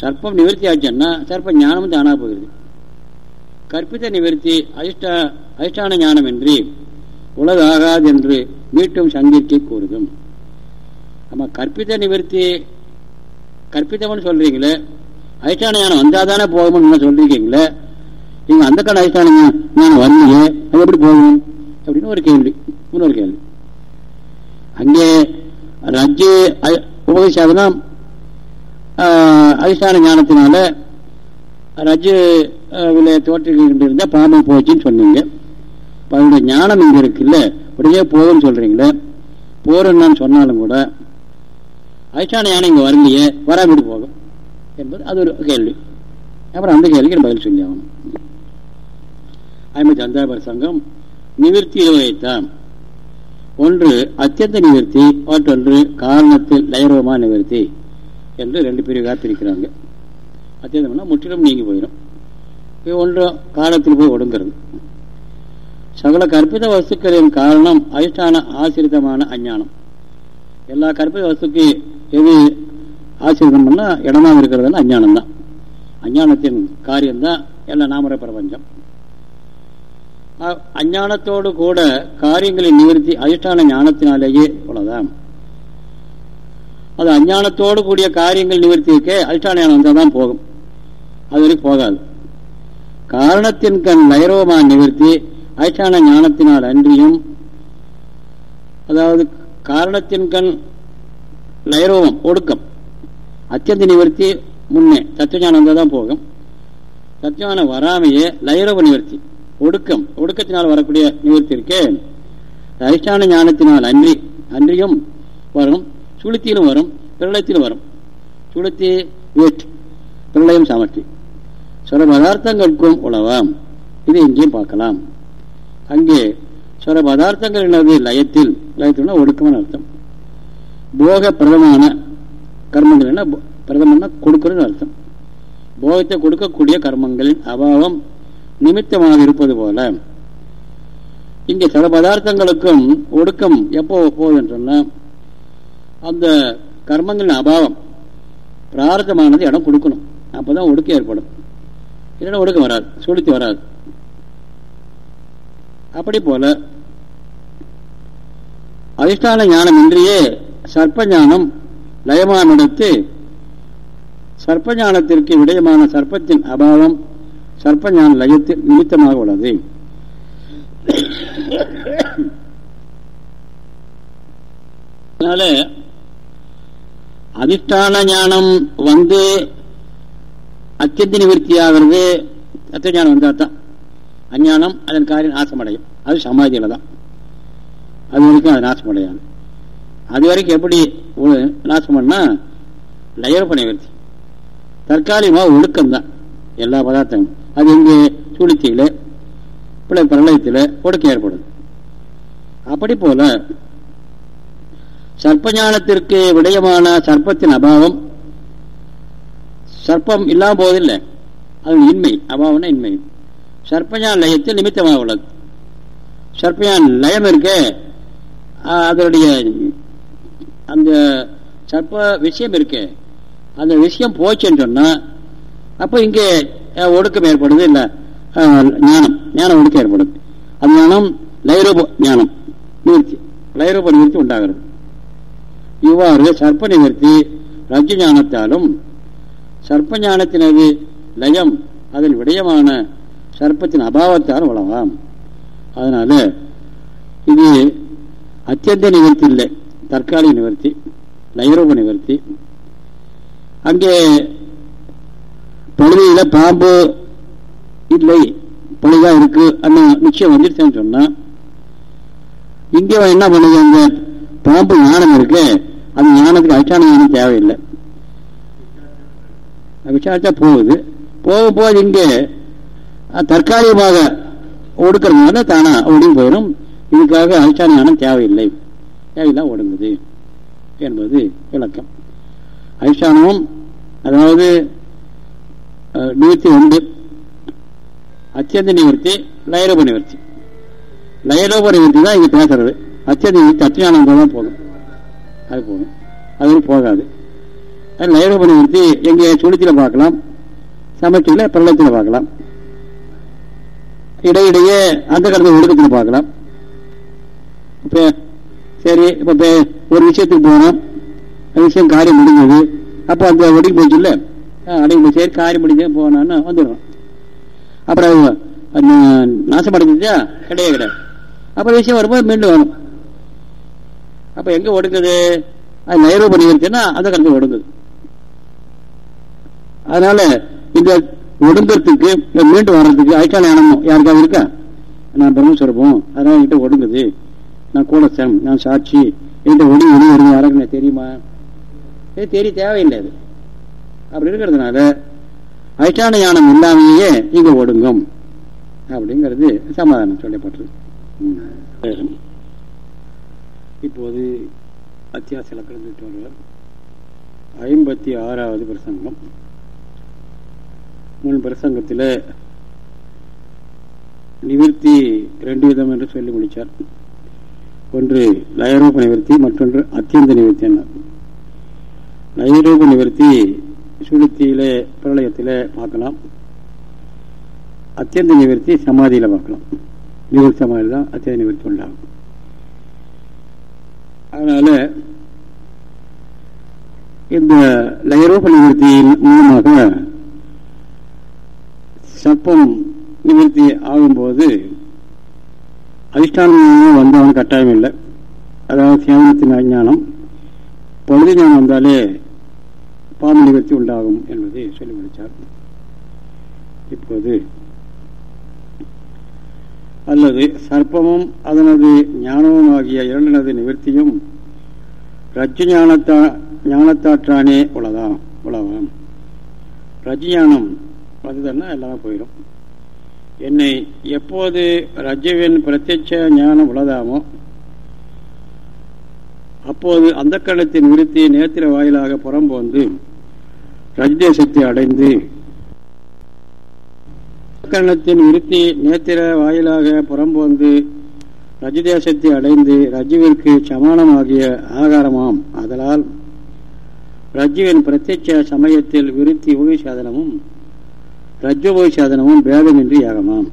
சர்ப்பம் நிவர்த்தி ஆச்சுன்னா சர்ப்ப ஞானமும் தானா போயிடுது. கற்பித்த நிவர்த்தி அதிர்ஷ்ட அதிஷ்டான ஞானம் உலகாகாது என்று மீட்டும் சங்கிற்கு கூறுதும். நம்ம கற்பித்த நிவர்த்தி கற்பித்தவன் சொல்றீங்களே அதிஷ்டான ஞானம் வந்தாதானே போகும்னு சொல்றீங்களே நீங்க அந்த கால அதிஷ்டான ஞானம் வரலையே அது எப்படி போகும்? அப்படின்னு ஒரு கேள்வி இன்னொரு கேள்வி. அங்கே ரஜ்ஜு உபதேசாதனம் அதிஷ்டான ஞானத்தினால ரஜ்ஜு தோற்றுகின்ற பாம்பு போச்சுன்னு சொன்னீங்க. அதனுடைய ஞானம் இங்க இருக்குல்ல? அப்படியே போதும்னு சொல்றீங்களே? போறேன்னு சொன்னாலும் கூட அதிஷ்டான ஞானம் இங்க வரலையே வராமட்டு போகும்? என்பது அது ஒரு கேள்வி. அப்புறம் அந்த கேள்விக்கு பதில் சொல்லி ஆகணும் ஐம்பத்தி அஞ்சாவது சங்கம் நிவர்த்தி வைத்தான் ஒன்று அத்தியந்த நிவர்த்தி மற்றொன்று காரணத்தில் லயரூபமான நிவர்த்தி என்று ரெண்டு பிரிவாக பிரிக்கிறாங்க அத்தியந்தம்னா முற்றிலும் நீங்கி போயிடும் ஒன்று காலத்தில் போய் ஒடுங்கிறது. சகல கற்பித வஸ்துக்களின் காரணம் அதிஷ்டான ஆசிரிதமான அஞ்ஞானம். எல்லா கற்பித வஸ்துக்கு எது ஆசிரியம் பண்ணா இடமாக இருக்கிறதுனா அஞ்ஞானம் தான் அஞ்ஞானத்தின் காரியம்தான் எல்லா நாமர பிரபஞ்சம். அஞ்ஞானத்தோடு கூட காரியங்களின் நிவர்த்தி அதிஷ்டான ஞானத்தினாலேயே உள்ளதான் அது அஞ்ஞானத்தோடு கூடிய காரியங்கள் நிவர்த்திக்கே அதிஷ்டான ஞானம் வந்தால் தான் போகும். அது வரைக்கும் போகாது. காரணத்தின் கண் லைரோமா நிவர்த்தி அதிஷ்டான ஞானத்தினால் அன்றியும் அதாவது காரணத்தின் கண் லைரோவம் ஒடுக்கம் அத்தியந்த நிவர்த்தி முன்னே தத்துவஞானம் வந்தால் தான் போகும். தத்துவஞானம் வராமையே லைரவ நிவர்த்தி ஒடுக்கம் ஒடுக்கத்தினால் வரக்கூடிய நிவர்த்தி இருக்கே. அதிஷ்டான ஞானத்தினால் அன்றி அன்றியும் வரும் சுளுத்தியிலும் வரும் பிரளயத்திலும் வரும். சுளுத்தி வேட் பிரளயம் சமர்த்தி. சில பதார்த்தங்களுக்கும் உழவாம் இது இங்கேயும் பார்க்கலாம். அங்கே சில பதார்த்தங்கள் என்னது லயத்தில் லயத்தில்னா ஒடுக்கமான அர்த்தம். போக பிரதமான கர்மங்கள் என்ன? பிரதமன்னா கொடுக்கறது அர்த்தம். போகத்தை கொடுக்கக்கூடிய கர்மங்களின் அபாவம் நிமித்தமாக இருப்பது போல. இங்கே சில பதார்த்தங்களுக்கும் ஒடுக்கம் எப்போ போகுதுன்னு சொன்னால் அந்த கர்மங்களின் அபாவம் பிரார்த்தமானது இடம் கொடுக்கணும். அப்பதான் ஒடுக்கம் ஏற்படும். இல்லைன்னா ஒடுக்கம் வராது சுழித்து வராது. அப்படி போல அதிஷ்டான ஞானம் இன்றியே சர்ப்ப ஞானம் லயமானிடத்து சர்ப்ப ஞானத்திற்கு விடயமான சர்ப்பத்தின் அபாவம் சர்ப்ப ஞான லயத்தில் நிமித்தமாக உள்ளது. அதனால அதிஷ்டான ஞானம் வந்து அத்தியந்த நிவர்த்தி ஆகிறது அத்த ஞானம் தான் அஞ்ஞானம் அதன் காரியம் நாசமடையும். அது சமாதியில் தான். அது வரைக்கும் அது நாசமடையாது. அது வரைக்கும் எப்படி நாசம் பண்ணா லயரப்ப நிவர்த்தி தற்காலிகமாக ஒழுக்கம் தான் எல்லா பதார்த்தங்களும். அது இங்கே சூழ்ச்சியில் பிள்ளை பிரளயத்தில் ஒடுக்கம் ஏற்படும் அப்படி போல சர்ப்பஞானத்திற்கு விடயமான சர்ப்பத்தின் அபாவம் சர்ப்பம் இல்லாம போவதில்லை. அது இன்மை அபாவம்னா இன்மை. சர்ப்பஞான லயத்தில் நிமித்தமாக உள்ளது. சர்ப்பஞான லயம் இருக்க அதனுடைய அந்த சர்ப்ப விஷயம் இருக்கு. அந்த விஷயம் போச்சுன்னு சொன்னா அப்போ இங்கே ஒடுக்கம் ஏற்படுது இல்லை ஞானம் ஞானம் ஒடுக்கம் ஏற்படுது. அது ஞானம் லைரூப ஞானம் நிவர்த்தி லைரூப நிவர்த்தி உண்டாகிறது. இவ்வாறு சர்ப்ப நிவர்த்தி ரஜ்ஜு ஞானத்தாலும் சர்ப்ப ஞானத்தினது லயம் அதன் விடயமான சர்ப்பத்தின் அபாவத்தால் உழவாம் அதனால இது அத்தியந்த நிவர்த்தி இல்லை. தற்காலிக நிவர்த்தி லைரூப நிவர்த்தி. அங்கே பழுதியில் பாம்பு இல்லை பழுதா இருக்கு அந்த நிச்சயம் வந்துருச்சேன்னு சொன்னால் இங்கே என்ன பண்ணுது? அந்த பாம்பு ஞானம் இருக்கு. அந்த ஞானத்துக்கு அதிஷ்டான ஞானம் தேவையில்லை. விசாரிச்சா போகுது. போக போது இங்கே தற்காலிகமாக ஒடுக்கிறதுனால தானா ஒடுங்கி போயிடும் இதுக்காக அதிஷ்டான ஞானம் தேவையில்லை. தேவையில்லாம் ஒடுங்குது என்பது விளக்கம். அதிஷ்டானமும் அதாவது நிவர்த்தி உண்டு அத்தியந்த நிவர்த்தி லயரூப நிவர்த்தி. லயரூப நிவர்த்தி தான் இங்கே பேசுறது. அத்தியந்த நிவர்த்தி அத்தியானம் தான் போதும். அது போதும். அது போகாது. அது லயரூப நிவர்த்தி எங்கே சுழிச்சில பார்க்கலாம். சமைச்சில பிரளயத்தில் பார்க்கலாம். இடையிடையே அந்த கடந்த ஒழுக்கத்தில் பார்க்கலாம். இப்போ சரி இப்போ ஒரு விஷயத்துக்கு போனோம் அந்த விஷயம் காரியம் முடிஞ்சது. அப்போ அந்த ஒடுங்கி போச்சு இல்லை அடங்கி சரி காரியம் முடிஞ்சு போனான்னு வந்துடுறோம். அப்புறம் நாசமடைஞ்சிச்சா? கிடையாது. கிடையாது அப்புறம் விஷயம் வரும்போது மீண்டும் வரும். அப்போ எங்கே ஒடுங்குது? அது நைரூப நிகழ்ச்சின்னா அந்த கடந்து ஒடுங்குது. அதனால இந்த ஒடுங்கிறதுக்கு மீண்டு வர்றதுக்கு ஐக்கால ஞானம் யாருக்காவது இருக்கா? நான் பிரம்மஸ்வரூபம். அதனால என்கிட்ட ஒடுங்குது. நான் கூடசம் நான் சாட்சி. என்கிட்ட ஒடுங்கி ஒடுங்கி வருது யாருக்கு தெரியுமா? இது தெரிய தேவையில்லை அது. அப்படி இருக்கிறதுனால அதிஷ்டான ஞானம் இல்லாமையே இங்க ஒடுங்கும். அப்படிங்கிறது சமாதானம் சொல்லப்பட்டது. இப்போது அத்தியாச இலக்கணம் ஐம்பத்தி ஆறாவது பிரசங்கம். முன் பிரசங்கத்தில் நிவர்த்தி ரெண்டு விதம் என்று சொல்லி முடித்தார் ஒன்று லயரூப நிவர்த்தி மற்றொன்று அத்தியந்த நிவர்த்தி என்னார். லயரூப நிவர்த்தி சுளுத்தியில பிரளயத்தில் பார்க்கலாம். அத்தியந்த நிவர்த்தி சமாதியில் பார்க்கலாம். நிவர்த்தி சமாதி தான் அத்தியந்த நிவர்த்தி உண்டாகும். அதனால இந்த லயரூப நிவர்த்தியின் மூலமாக சப்பம் நிவர்த்தி ஆகும்போது அதிஷ்டானம் வந்தவன் கட்டாயம் இல்லை. அதாவது சியாமத்தின் அஞ்ஞானம் பழுது ஞானம் வந்தாலே பாம்பு நிவர்த்தி உண்டாகும் என்பதை சொல்லி முடித்தார் இப்போது அல்லது சர்ப்பமும் அதனது ஞானமும் ஆகிய இரண்டினது நிவர்த்தியும் ரஜ்ஜு ஞானத்தா ஞானத்தாற்றானே உலதாம் உலகம். ரஜ்ஜு வந்ததுன்னா எல்லாமே போயிடும் என்னை எப்போது ரஜ்ஜுவின் பிரத்யட்ச ஞானம் உள்ளதாமோ அப்போது அந்த கணத்தின் விருத்தி நேத்திர வாயிலாக புறம்போந்து ரஜ்தேசத்தை அடைந்து கரணத்தின் விருத்தி நேத்திர வாயிலாக புறம்போந்து ரஜதேசத்தை அடைந்து ரஜுவிற்கு சமானமாகிய ஆகாரமாம். அதனால் ரஜுவின் பிரத்யட்ச சமயத்தில் விருத்தி உபவி சாதனமும் ரஜ்ஜு சாதனமும் பேதமின்றி யாகமாம்.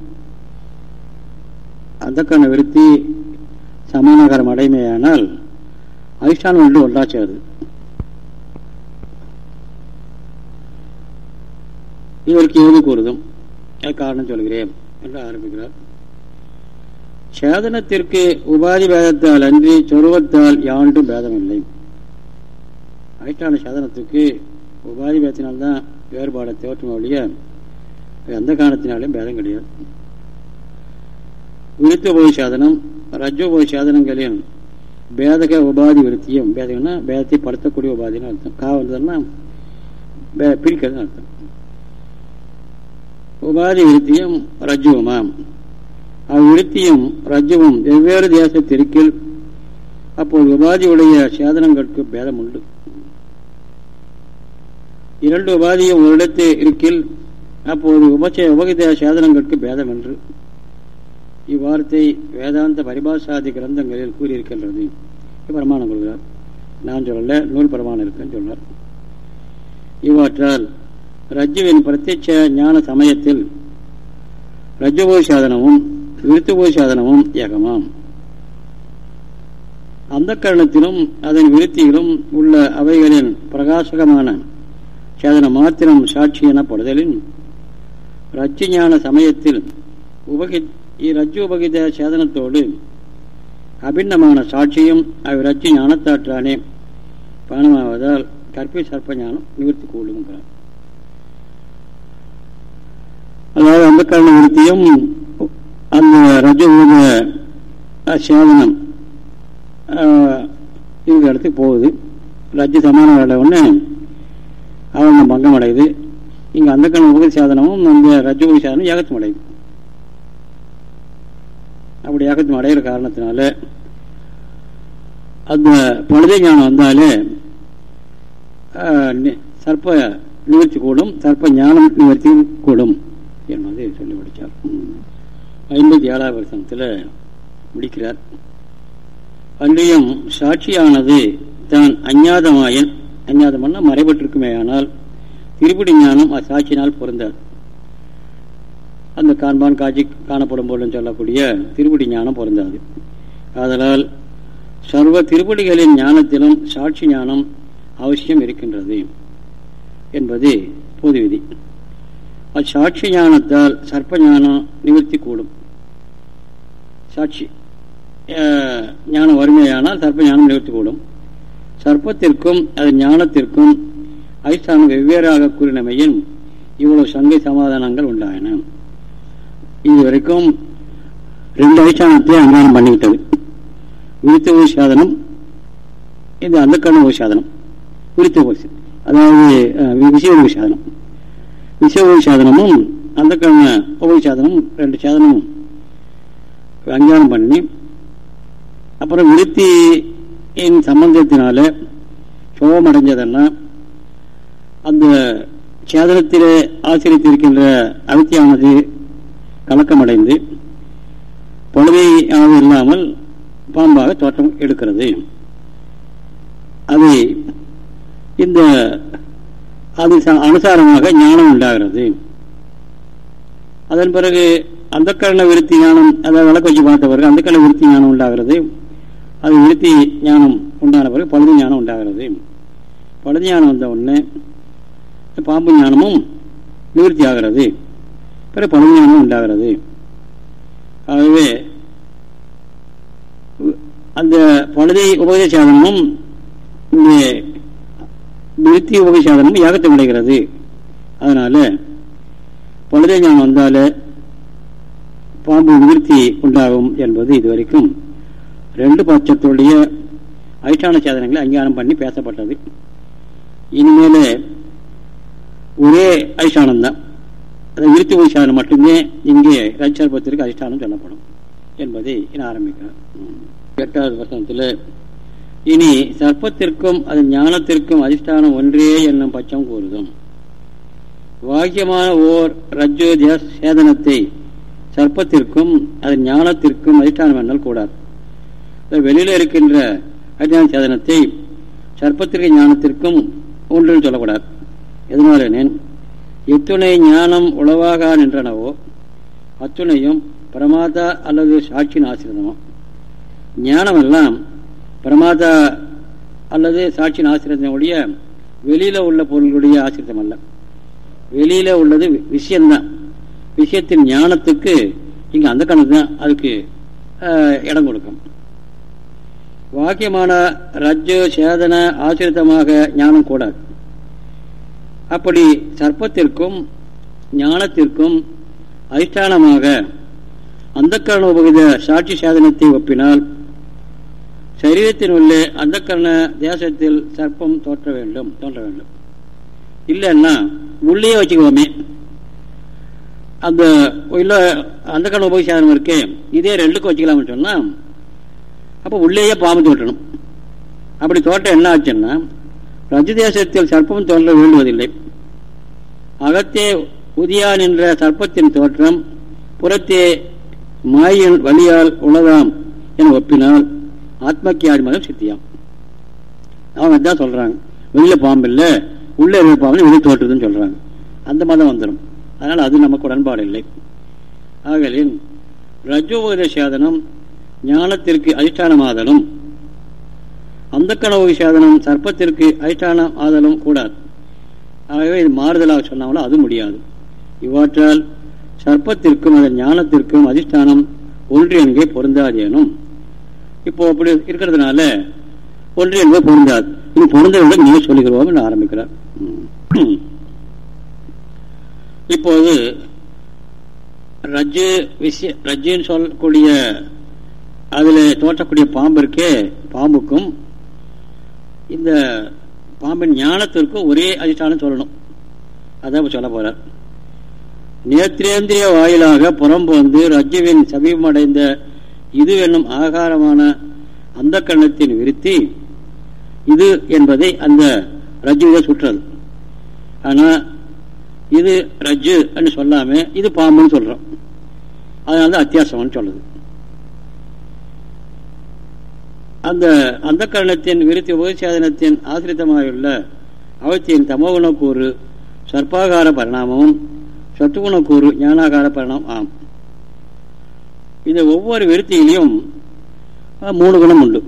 அந்தக்கான விருத்தி சமானாகாரம் அடைமையானால் அதிஷ்டானம் ஒன்று ஒன்றாச்சாது. இதற்கு ஏது கூறுதும் காரணம் சொல்கிறேன்? என்று ஆரம்பிக்கிறார். சேதனத்திற்கு உபாதி பேதத்தால் அன்றி சொருவத்தால் யாண்டும் பேதமில்லை. அதிஷ்டான சேதனத்துக்கு உபாதி பேதத்தினால்தான் வேறுபாடை தோற்றம் ஒழிய எந்த காரணத்தினாலும் பேதம் கிடையாது. விருத்த உபதி சாதனம் ரஜ சாதனங்களையும் சாதனங்களின் பேதக உபாதி விருத்தியும். பேதகம்னா பேதத்தை படுத்தக்கூடிய உபாதின்னு அர்த்தம். காவல்னா பிரிக்கிறதுன்னு அர்த்தம். உபாதி விருத்தியும் ரஜுவமாம் அவ்விருத்தியும் ரஜுவும் வெவ்வேறு தேசத்திற்கில் அப்போது உபாதியுடைய சேதனங்களுக்கு பேதம் உண்டு. இரண்டு உபாதியும் ஒரு இடத்து இருக்கில் அப்போது உபச்ச உபகித சேதனங்களுக்கு பேதம் என்று இவ்வார்த்தை வேதாந்த பரிபாஷாதி கிரந்தங்களில் கூறியிருக்கின்றது. பிரமாணம் கொள்கிறார். நான் சொல்லல நூல் பிரமாணம் இருக்குன்னு சொன்னார். இவ்வாற்றால் ரஜ்ஜுவின் பிரத்யட்ச ஞான சமயத்தில் ரஜ்ஜுபோ சாதனமும் விருத்துபோ சாதனமும் ஏகமாம். அந்த கரணத்திலும் அதன் விருத்தியிலும் உள்ள அவைகளின் பிரகாசகமான சேதன மாத்திரம் சாட்சி எனப்படுதலின் ரஜ்ஜு ஞான சமயத்தில் உபகி ரஜ்ஜு உபகித சேதனத்தோடு அபிண்ணமான சாட்சியும் அவ்விரஜ்ஜு ஞானத்தாற்றானே பானமாவதால் கற்பி சர்ப்ப ஞானம் நிவர்த்தி கூடுங்கிறார் அதாவது அந்த கரண விருத்தியும் அந்த ரஜோக சேதனம் இருக்கிற இடத்துக்கு போகுது ரஜ்ஜு சமான உடனே அவங்க பங்கம் அடையுது இங்க அந்த கண்ண உபகதி சாதனமும் அந்த ரஜோக சாதனம் ஏகத்தம் அடையும் அப்படி ஏகத்தம் அடைகிற காரணத்தினால அந்த பழுதை ஞானம் வந்தாலே சர்ப்ப நிவர்த்தி கூடும் சர்ப்ப ஞானம் நிவர்த்தியும் கூடும் என்பதை சொல்லி முடித்தார் ஐம்பத்தி ஏழாவது வருஷத்தில் முடிக்கிறார். அன்றையும் சாட்சியானது தான் அஞ்ஞாதமாயன் அஞ்ஞாதமான மறைபட்டிருக்குமே ஆனால் திருப்படி ஞானம் சாட்சியினால் பொருந்தாது. அந்த காண்பான் காட்சி காணப்படும் போலும் சொல்லக்கூடிய திருப்படி ஞானம் பொருந்தாது. ஆதலால் சர்வ திருப்படிகளின் ஞானத்திலும் சாட்சி ஞானம் அவசியம் இருக்கின்றது என்பது பொது விதி அச்சாட்சி ஞானத்தால் சர்ப்ப ஞானம் நிவர்த்தி கூடும் சாட்சி ஞானம் வறுமையானால் சர்ப்ப ஞானம் நிவர்த்தி கூடும் சர்ப்பத்திற்கும் அது ஞானத்திற்கும் அதிஷ்டானம் வெவ்வேறாக கூறினமையின் இவ்வளவு சங்கை சமாதானங்கள் உண்டாயின. இதுவரைக்கும் ரெண்டு அதிஷ்டானத்தை அங்காரம் பண்ணிவிட்டது. விருத்த சாதனம் இது அந்த கண்ணு சாதனம் விருத்த அதாவது விஷய சாதனம். விஷய சாதனமும் அந்த கண்ண ஒவ்வொரு சாதனமும் ரெண்டு சாதனமும். அங்கீகாரம் பண்ணி அப்புறம் விருத்தியின் சம்பந்தத்தினால சோகம் அடைஞ்சதெல்லாம் அந்த சேதனத்திலே ஆசிரியத்திருக்கின்ற அவித்தியானது கலக்கமடைந்து பொழுதையாக இல்லாமல் பாம்பாக தோற்றம் எடுக்கிறது. அது இந்த அது அனுசாரமாக ஞானம் உண்டாகிறது. அதன் பிறகு அந்த கரண விருத்தி ஞானம் அதாவது விளக்கு வச்சு பார்த்த பிறகு அந்த கரண விருத்தி ஞானம் உண்டாகிறது. அது விருத்தி ஞானம் உண்டான பிறகு பழுது ஞானம் உண்டாகிறது. பழுது ஞானம் வந்த உடனே பாம்பு ஞானமும் நிவர்த்தி ஆகிறது பிற பழுதி உண்டாகிறது. ஆகவே அந்த பழுதை உபயோக சாதனமும் இந்த நிறுத்தி உபயோக சாதனமும் யாகத்தை அடைகிறது அதனால பழுதை ஞானம் வந்தால பாம்பு நிவர்த்தி உண்டாகும் என்பது இதுவரைக்கும் ரெண்டு பட்சத்துடைய அதிஷ்டான சாதனங்களை அங்கீகாரம் பண்ணி பேசப்பட்டது. இனிமேல் ஒரே அதிஷ்டானம் தான் விருத்தி உபசாரம் மட்டுமே இங்கே ரஜ்சர்பத்திற்கு அதிஷ்டானம் சொல்லப்படும் என்பதை நான் ஆரம்பிக்கிறேன் எட்டாவது வசனத்தில் இனி சர்ப்பத்திற்கும் அது ஞானத்திற்கும் அதிஷ்டானம் ஒன்றே என்னும் பட்சம் கூறுதும். வாக்கியமான ஓர் ரஜோதிய சேதனத்தை சர்ப்பத்திற்கும் அது ஞானத்திற்கும் அதிஷ்டானம் என்னல் கூடாது. வெளியில இருக்கின்ற அஜான சேதனத்தை சர்ப்பத்திற்கு ஞானத்திற்கும் ஒன்றுன்னு சொல்லக்கூடாது. எதனால எத்துணை ஞானம் உளவாக நின்றனவோ அத்துணையும் பிரமாதா அல்லது சாட்சியின் ஆசிரியமோ ஞானமெல்லாம் பிரமாதா அல்லது சாட்சியின் ஆசிரியத்தினுடைய வெளியில் உள்ள பொருளுடைய ஆசிரியம் அல்ல வெளியில் உள்ளது விஷயம்தான். விஷயத்தின் ஞானத்துக்கு இங்கே அந்த கணக்கு தான் அதுக்கு இடம் கொடுக்கும். வாக்கியமான ரஜ்ஜு சேதன ஆசிரித்தமாக ஞானம் கூடாது. அப்படி சர்ப்பத்திற்கும் ஞானத்திற்கும் அதிஷ்டானமாக அந்த கரண உபகித சாட்சி சாதனத்தை ஒப்பினால் சரீரத்தின் உள்ளே அந்த கரண தேசத்தில் சர்ப்பம் தோற்ற வேண்டும் தோன்ற வேண்டும். இல்லைன்னா உள்ளே வச்சுக்குவோமே அந்த இல்லை அந்த கண்ண உபயோக சாதனம் இருக்கே இதே ரெண்டுக்கும் வச்சுக்கலாம்னு சொன்னால் அப்போ உள்ளேயே பாம்பு தோட்டணும் அப்படி தோட்டம் என்ன ஆச்சுன்னா ரஜு தேசத்தில் சர்ப்பம் தோன்ற வேண்டுவதில்லை அகத்தே உதியான் என்ற சர்ப்பத்தின் தோற்றம் புறத்தே மாயின் வழியால் உள்ளதாம் என ஒப்பினால் ஆத்மக்கியாடி மதம் சித்தியாம். அவங்க தான் சொல்றாங்க. வெளியில பாம்பு இல்லை உள்ள இருக்கிற பாம்பு வெளியே தோற்றுதுன்னு சொல்றாங்க. அந்த மதம் வந்துடும் அதனால் அது நமக்கு உடன்பாடு இல்லை. ஆகலின் ரஜோபத சேதனம் ஞானத்திற்கு அதிஷ்டானமாதலும் அந்த கனவு விசேதனம் சர்ப்பத்திற்கு அதிஷ்டானம் ஆதலும் கூடாது. ஆகவே இது மாறுதலாக சொன்னாங்களோ அது முடியாது. இவ்வாற்றால் சர்ப்பத்திற்கும் அதன் ஞானத்திற்கும் அதிஷ்டானம் ஒன்று என்கே பொருந்தாதேனும் இப்போ அப்படி இருக்கிறதுனால ஒன்று என்பது பொருந்தாது. இது பொருந்தவிட நீங்க சொல்லுகிறோம் என்று ஆரம்பிக்கிறார். இப்போது ரஜ்ஜு விஷய ரஜ்ஜுன்னு சொல்லக்கூடிய அதில் தோற்றக்கூடிய பாம்பு இருக்கே பாம்புக்கும் இந்த பாம்பின் ஞானத்திற்கும் ஒரே அதிஷ்டானம் சொல்லணும். அதான் சொல்ல போறார். நேத்திரேந்திரிய வாயிலாக புறம்பு வந்து ரஜ்ஜுவின் சமீபமடைந்த இது என்னும் ஆகாரமான அந்த கண்ணத்தின் விருத்தி இது என்பதை அந்த ரஜ்ஜுவை சுற்றுறது ஆனா இது ரஜ்ஜு சொல்லாம இது பாம்புன்னு சொல்றோம். அதனால அத்தியாசம்னு சொல்லுது அந்த அந்த கரணத்தின் விருத்தி உபசேதனத்தின் ஆசிரித்தமாயுள்ள அவற்றின் தமோகுணக்கூறு சர்ப்பாகார பரிணாமமும் சத்துகுணக்கூறு ஞானாகார பரிணாமம் ஆகும் இந்த ஒவ்வொரு விருத்தியிலையும் மூணு குணம் உண்டு.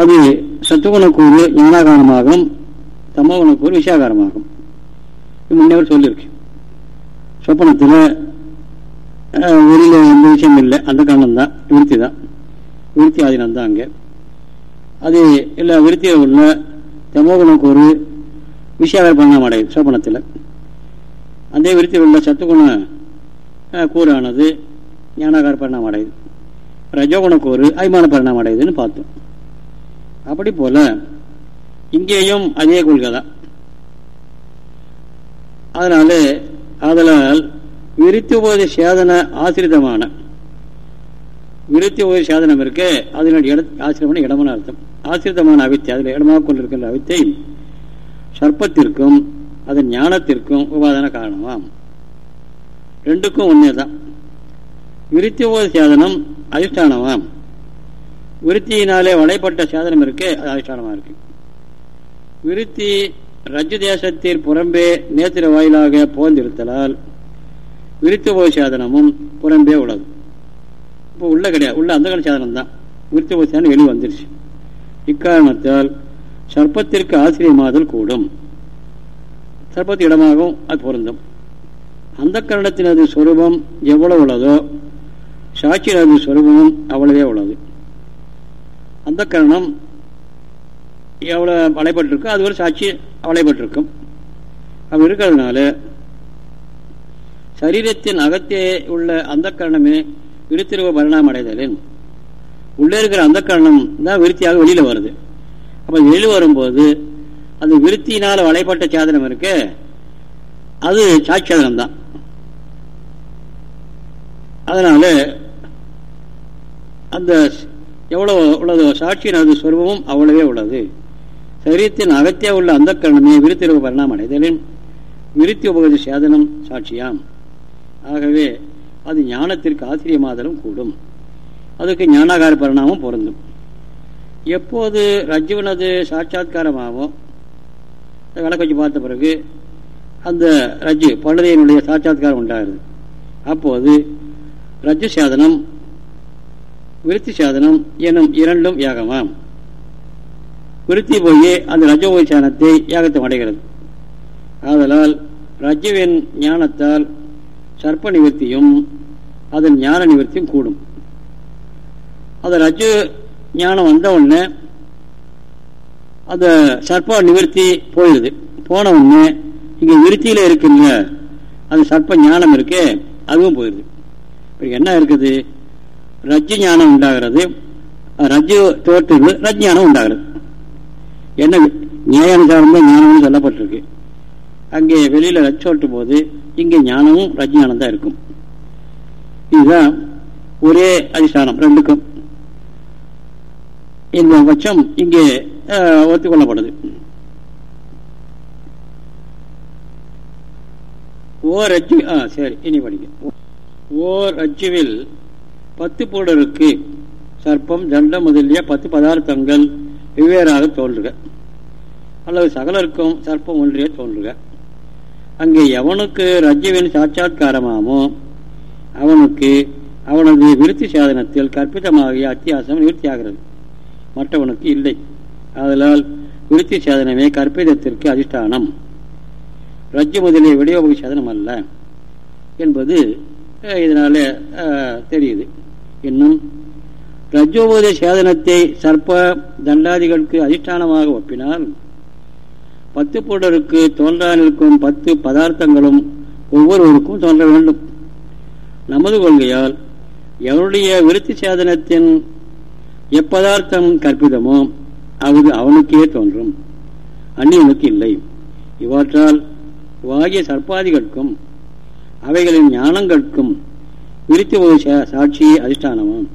அது சத்துகுணக்கூறு ஞானாகாரமாகும் தமோகுணக்கூறு விஷயாகாரமாகும் முன்னவர் சொல்லியிருக்கு. சொப்பனத்தில் வெளியில் எந்த விஷயம் இல்லை. அந்த காரணம் தான் விருத்தி தான் விருத்தி ஆதீனம் தான் அங்கே. அது இல்லை விருத்தியில் உள்ள தமோகுணக்கு ஒரு விஷயாகார பரிணாமம் அடையும் சோபனத்தில். அதே விருத்தி உள்ள சத்துக்குண கூறானது ஞானாகார பரிணாமம் அடையுது ரஜோகுணக்கூறு அய்மான பரிணாமம் அடையுதுன்னு பார்த்தோம். அப்படி போல இங்கேயும் அதே கொள்கை தான் அதனால அதனால் விருத்தி உபோத சேதன ஆசிரிதமான விருத்தி உபோத சாதனம் இருக்கு. அதனுடைய இட ஆசிரியமான இடமான அர்த்தம். ஆசிரியமான அவித்தை அதில் இடமாக கொண்டிருக்கின்ற அவித்தை சர்ப்பத்திற்கும் அதன் ஞானத்திற்கும் உபாதான காரணமாம். ரெண்டுக்கும் ஒன்னே தான் விருத்தி உபோத சாதனம் அதிஷ்டானமாம். விருத்தியினாலே வளைப்பட்ட சாதனம் இருக்கு அது அதிஷ்டானமாக இருக்கு. விருத்தி ரஜ்ஜு தேசத்தின் புறம்பே நேத்திர வாயிலாக போந்திருத்தலால் விருத்தபோக சாதனமும் புறம்பே உள்ளது. இப்போ உள்ள கிடையாது. உள்ள அந்த சாதனம் தான். விருத்த சாதனம் வெளியே வந்துருச்சு. இக்காரணத்தால் சர்ப்பத்திற்கு ஆசிரியமாதல் கூடும். சர்ப்பத்து இடமாகவும் அது பொருந்தும். அந்த கரணத்தினது சொரூபம் எவ்வளவு உள்ளதோ சாட்சியினது சொரூபமும் அவ்வளவே உள்ளது. அந்த கரணம் எவ்வளோ வளைப்பட்டிருக்கோ அது ஒரு சாட்சி வளைப்பட்டிருக்கும் அப்படி இருக்கிறதுனால சரீரத்தின் அகத்தே உள்ள அந்த கரணமே விருத்திருவ பரிணாமம் அடைதலின் உள்ளே இருக்கிற அந்த கரணம் தான் விருத்தியாக வெளியில வருது. அப்ப வெளியில் வரும்போது அந்த விருத்தியினால வளைப்பட்ட சாதனம் இருக்கு அது சாட்சியாதனம் தான். அதனால அந்த எவ்வளவு உள்ளதோ? சாட்சியின் அது சொருபமும் அவ்வளவே உள்ளது. சரீரத்தின் அகத்திய உள்ள அந்த கரணமே விருத்திருவ பரிணாமம் அடைதலின் விருத்தி உபகதி சேதனம் சாட்சியாம். ஆகவே அது ஞானத்திற்கு ஆசிரியமாதலும் கூடும். அதுக்கு ஞானாகார பரிணாமம் பொருந்தும். எப்போது ரஜ்ஜுவனது சாட்சாத்காரமாகும் விளக்க வச்சு பார்த்த பிறகு அந்த ரஜ்ஜு பழுதையினுடைய சாட்சாத்காரம் உண்டாகிறது. அப்போது ரஜ்ஜு சாதனம் விருத்தி சாதனம் எனும் இரண்டும் யாகமாம். விருத்தி போய் அந்த ரஜோபதி சாதனத்தை யாகத்தை அடைகிறது. ஆதலால் ரஜுவின் ஞானத்தால் சர்ப்ப நிவர்த்தியும் அதன் ஞான நிவர்த்தியும் கூடும். அந்த ரஜு ஞானம் வந்த உடனே அந்த சர்ப்ப நிவர்த்தி போயிடுது போன உடனே இங்கே விருத்தியில இருக்குங்க அந்த சர்ப்ப ஞானம் இருக்கு அதுவும் போயிடுது இப்போ என்ன இருக்குது? ரஜ்ஜு ஞானம் உண்டாகிறது ரஜ்ஜு தோற்று ரஜ் ஞானம் உண்டாகிறது. என்ன நியாயானுசாரம் தான் ஞானம்னு சொல்லப்பட்டிருக்கு. அங்கே வெளியில் ரச்சோட்டும் போது இங்கே ஞானமும் ரஜ் ஞானம் தான் இருக்கும். இதுதான் ஒரே அதிஷ்டானம் ரெண்டுக்கும். இந்த பட்சம் இங்கே ஒத்துக்கொள்ளப்படுது. ஓர் அச்சு ஆ சரி இனி படிக்க ஓர் அச்சுவில் பத்து போடருக்கு சர்ப்பம் தண்டம் முதலிய பத்து பதார்த்தங்கள் வெவ்வேறாக தோன்றுக. அல்லது சகலருக்கும் சர்ப்பம் ஒன்றியே தோன்றுக. அங்கே எவனுக்கு ரஜ்ஜுவின் சாட்சாத்காரமாமோ அவனுக்கு அவனது விருத்தி சாதனத்தில் கற்பிதமாகிய அத்தியாசம் நிவர்த்தியாகிறது. மற்றவனுக்கு இல்லை. ஆதலால் விருத்தி சாதனமே கற்பிதத்திற்கு அதிஷ்டானம். ரஜ்ஜு முதலிய விடயோபக சாதனம் அல்ல என்பது இதனால தெரியுது. இன்னும் ரஜோபோத சேதனத்தை சர்ப்ப தண்டாதிகளுக்கு அதிஷ்டானமாக ஒப்பினால் பத்து பொருடருக்கு தோன்றா நிற்கும் பத்து பதார்த்தங்களும் ஒவ்வொருவருக்கும் தோன்ற வேண்டும். நமது கொள்கையால் எவனுடைய விருத்தி சேதனத்தின் எப்பதார்த்தம் கற்பிதமோ அது அவனுக்கே தோன்றும். அந்நியனுக்கு இல்லை. இவற்றால் வாகிய சர்ப்பாதிகளுக்கும் அவைகளின் ஞானங்களுக்கும் விரித்து போய் சாட்சி அதிஷ்டானமும்.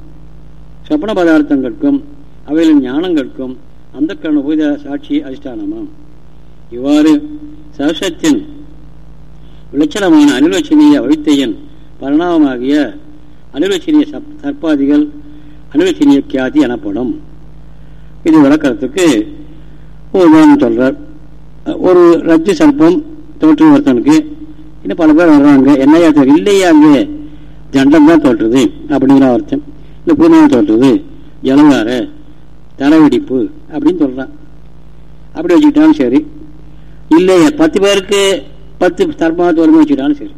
சொப்பன பதார்த்தங்களுக்கும் அவைகளின் ஞானங்களுக்கும் அந்த கணபூத சாட்சி அதிஷ்டானமாம். இவ்வாறு சரசத்தின் விளச்சலமான அனிர்வச்சனீய அவித்தையின் பரிணாமமாகிய அனிர்வச்சனீய சர்ப்பாதிகள் அனிர்வச்சனீய கியாதி எனப்படும். இது விளக்கறதுக்கு ஒரு உதாரணம் சொல்றார். ஒரு ரஜ்ஜு சர்ப்பம் தோற்று ஒருத்தனுக்கு. இன்னும் பல பேர் வர்றாங்க என்னையா இல்லையா அங்கே? தண்டம் தான் தோற்றுது அப்படிங்கிற அர்த்தம். இல்லை பூமியாக தோற்றுது. ஜலவார தலைவெடிப்பு அப்படின்னு சொல்கிறான் அப்படி வச்சுக்கிட்டாலும் சரி. இல்லையா பத்து பேருக்கு பத்து சர்ப்பமாக தோல்வி வச்சுக்கிட்டாலும் சரி.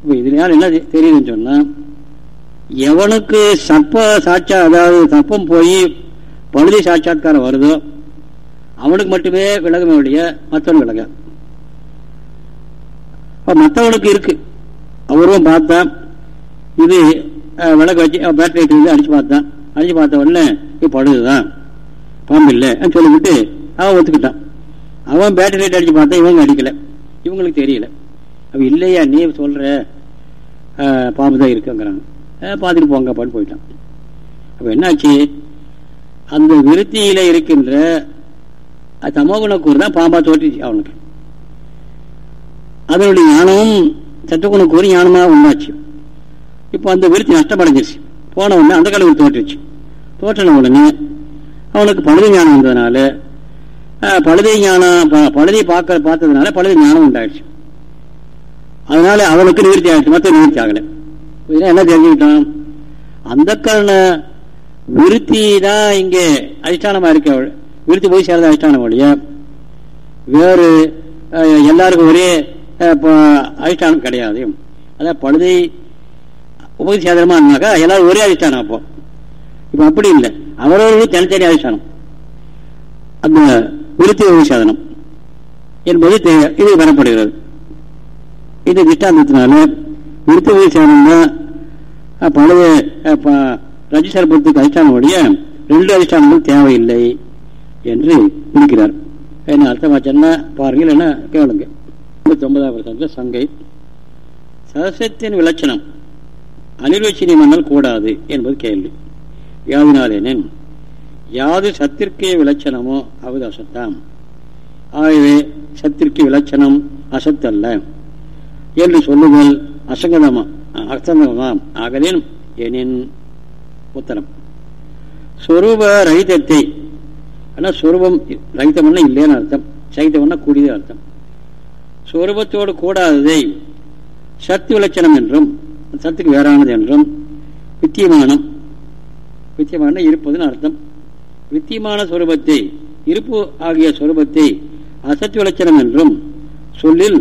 இப்போ இதனால் என்ன தெரியுதுன்னு சொன்னால் எவனுக்கு சர்ப்ப சாட்சா அதாவது சர்ப்பம் போய் பழுதி சாட்சாத்காரம் வருதோ அவனுக்கு மட்டுமே விலகுமே ஒழிய மற்றவன் விலக மற்றவனுக்கு இருக்கு. அவரும் பார்த்தான் இது விளக்கு வச்சு பேட்டரி வந்து அடிச்சு பார்த்தான் அடிச்சு பார்த்த உடனே இது பழுதுதான் பாம்பு இல்லைன்னு சொல்லிவிட்டு அவன் ஒத்துக்கிட்டான். அவன் பேட்டரி லைட் அடிச்சு பார்த்தா இவங்க அடிக்கலை. இவங்களுக்கு தெரியல. அப்போ இல்லையா நீ சொல்ற? பாம்பு தான் இருக்குங்கிறாங்க. பார்த்துட்டு போங்க அப்படின்னு போயிட்டான். அப்போ என்னாச்சு? அந்த விருத்தியில இருக்கின்ற தமோகுணக்கூறு தான் பாம்பா தோற்றிச்சு அவனுக்கு. அதனுடைய ஞானமும் சத்துவகுணக்கூறு ஞானமாக உண்டாச்சு. இப்போ அந்த விருத்தி நஷ்டமடைஞ்சிருச்சு. போன உடனே அந்த கலவு தோற்றுச்சு. தோற்றின உடனே அவனுக்கு பழுது ஞானம் வந்ததுனால பழுதை ஞானம் பழுதை பார்க்க பார்த்ததுனால பழுது ஞானம் உண்டாயிடுச்சு. அதனால அவனுக்கு நிவர்த்தி ஆகிடுச்சு மற்ற நிவர்த்தி ஆகலை. என்ன தெரிஞ்சுக்கிட்டான் அந்த கரண விருத்தி தான் இங்கே அதிஷ்டானமா இருக்க. விருத்தி போய் சேர்ந்த அதிஷ்டானம் ஒழிய வேறு எல்லாருக்கும் ஒரே அதிஷ்டானம் கிடையாது. அதான் பழுதை உபதி சேதனமானாக்கா எல்லாரும் ஒரே அதிஷ்டானம் அப்போ. இப்போ அப்படி இல்லை. அவரவர்களும் தனித்தனி அதிஷ்டானம். அந்த விருத்தி உபதி சாதனம் என்பது இது வரப்படுகிறது. இது திஷ்டாந்தத்தினால விருத்தி உபதி பழைய தான் பழுது ரஜி சர்ப்பத்துக்கு அதிஷ்டானம் ரெண்டு அதிஷ்டானங்கள் தேவையில்லை என்று முடிக்கிறார். என்ன அர்த்தமாச்சன்னா பாருங்கள் என்ன கேளுங்க. இருபத்தி ஒன்பதாம் சங்கை. சதசத்தின் விளச்சணம் அனிர்வச்சினி மன்னல் கூடாது என்பது கேள்வி. யாவினாலேனேன் யாது சத்திற்கே விளச்சனமோ அவது அசத்தாம். ஆகவே சத்திற்கு விளச்சனம் அசத்தல்ல. என்று சொல்லுங்கள். அசங்கதமா? அசங்கதமாம். ஆகலின் எனின் உத்தரம். சொரூப ரகிதத்தை. ஆனால் சொரூபம் ரகிதம்னா இல்லைன்னு அர்த்தம். சகிதம்னா கூடியது அர்த்தம். சொரூபத்தோடு கூடாததை சத்து விளச்சனம் என்றும் சத்துக்கு வேறானது என்றும் வித்தியமானம். வித்தியமான இருப்பதுன்னு அர்த்தம். வித்தியமான சொரூபத்தை இருப்பு ஆகிய சொரூபத்தை அசத்து விளச்சனம் என்றும் சொல்லில்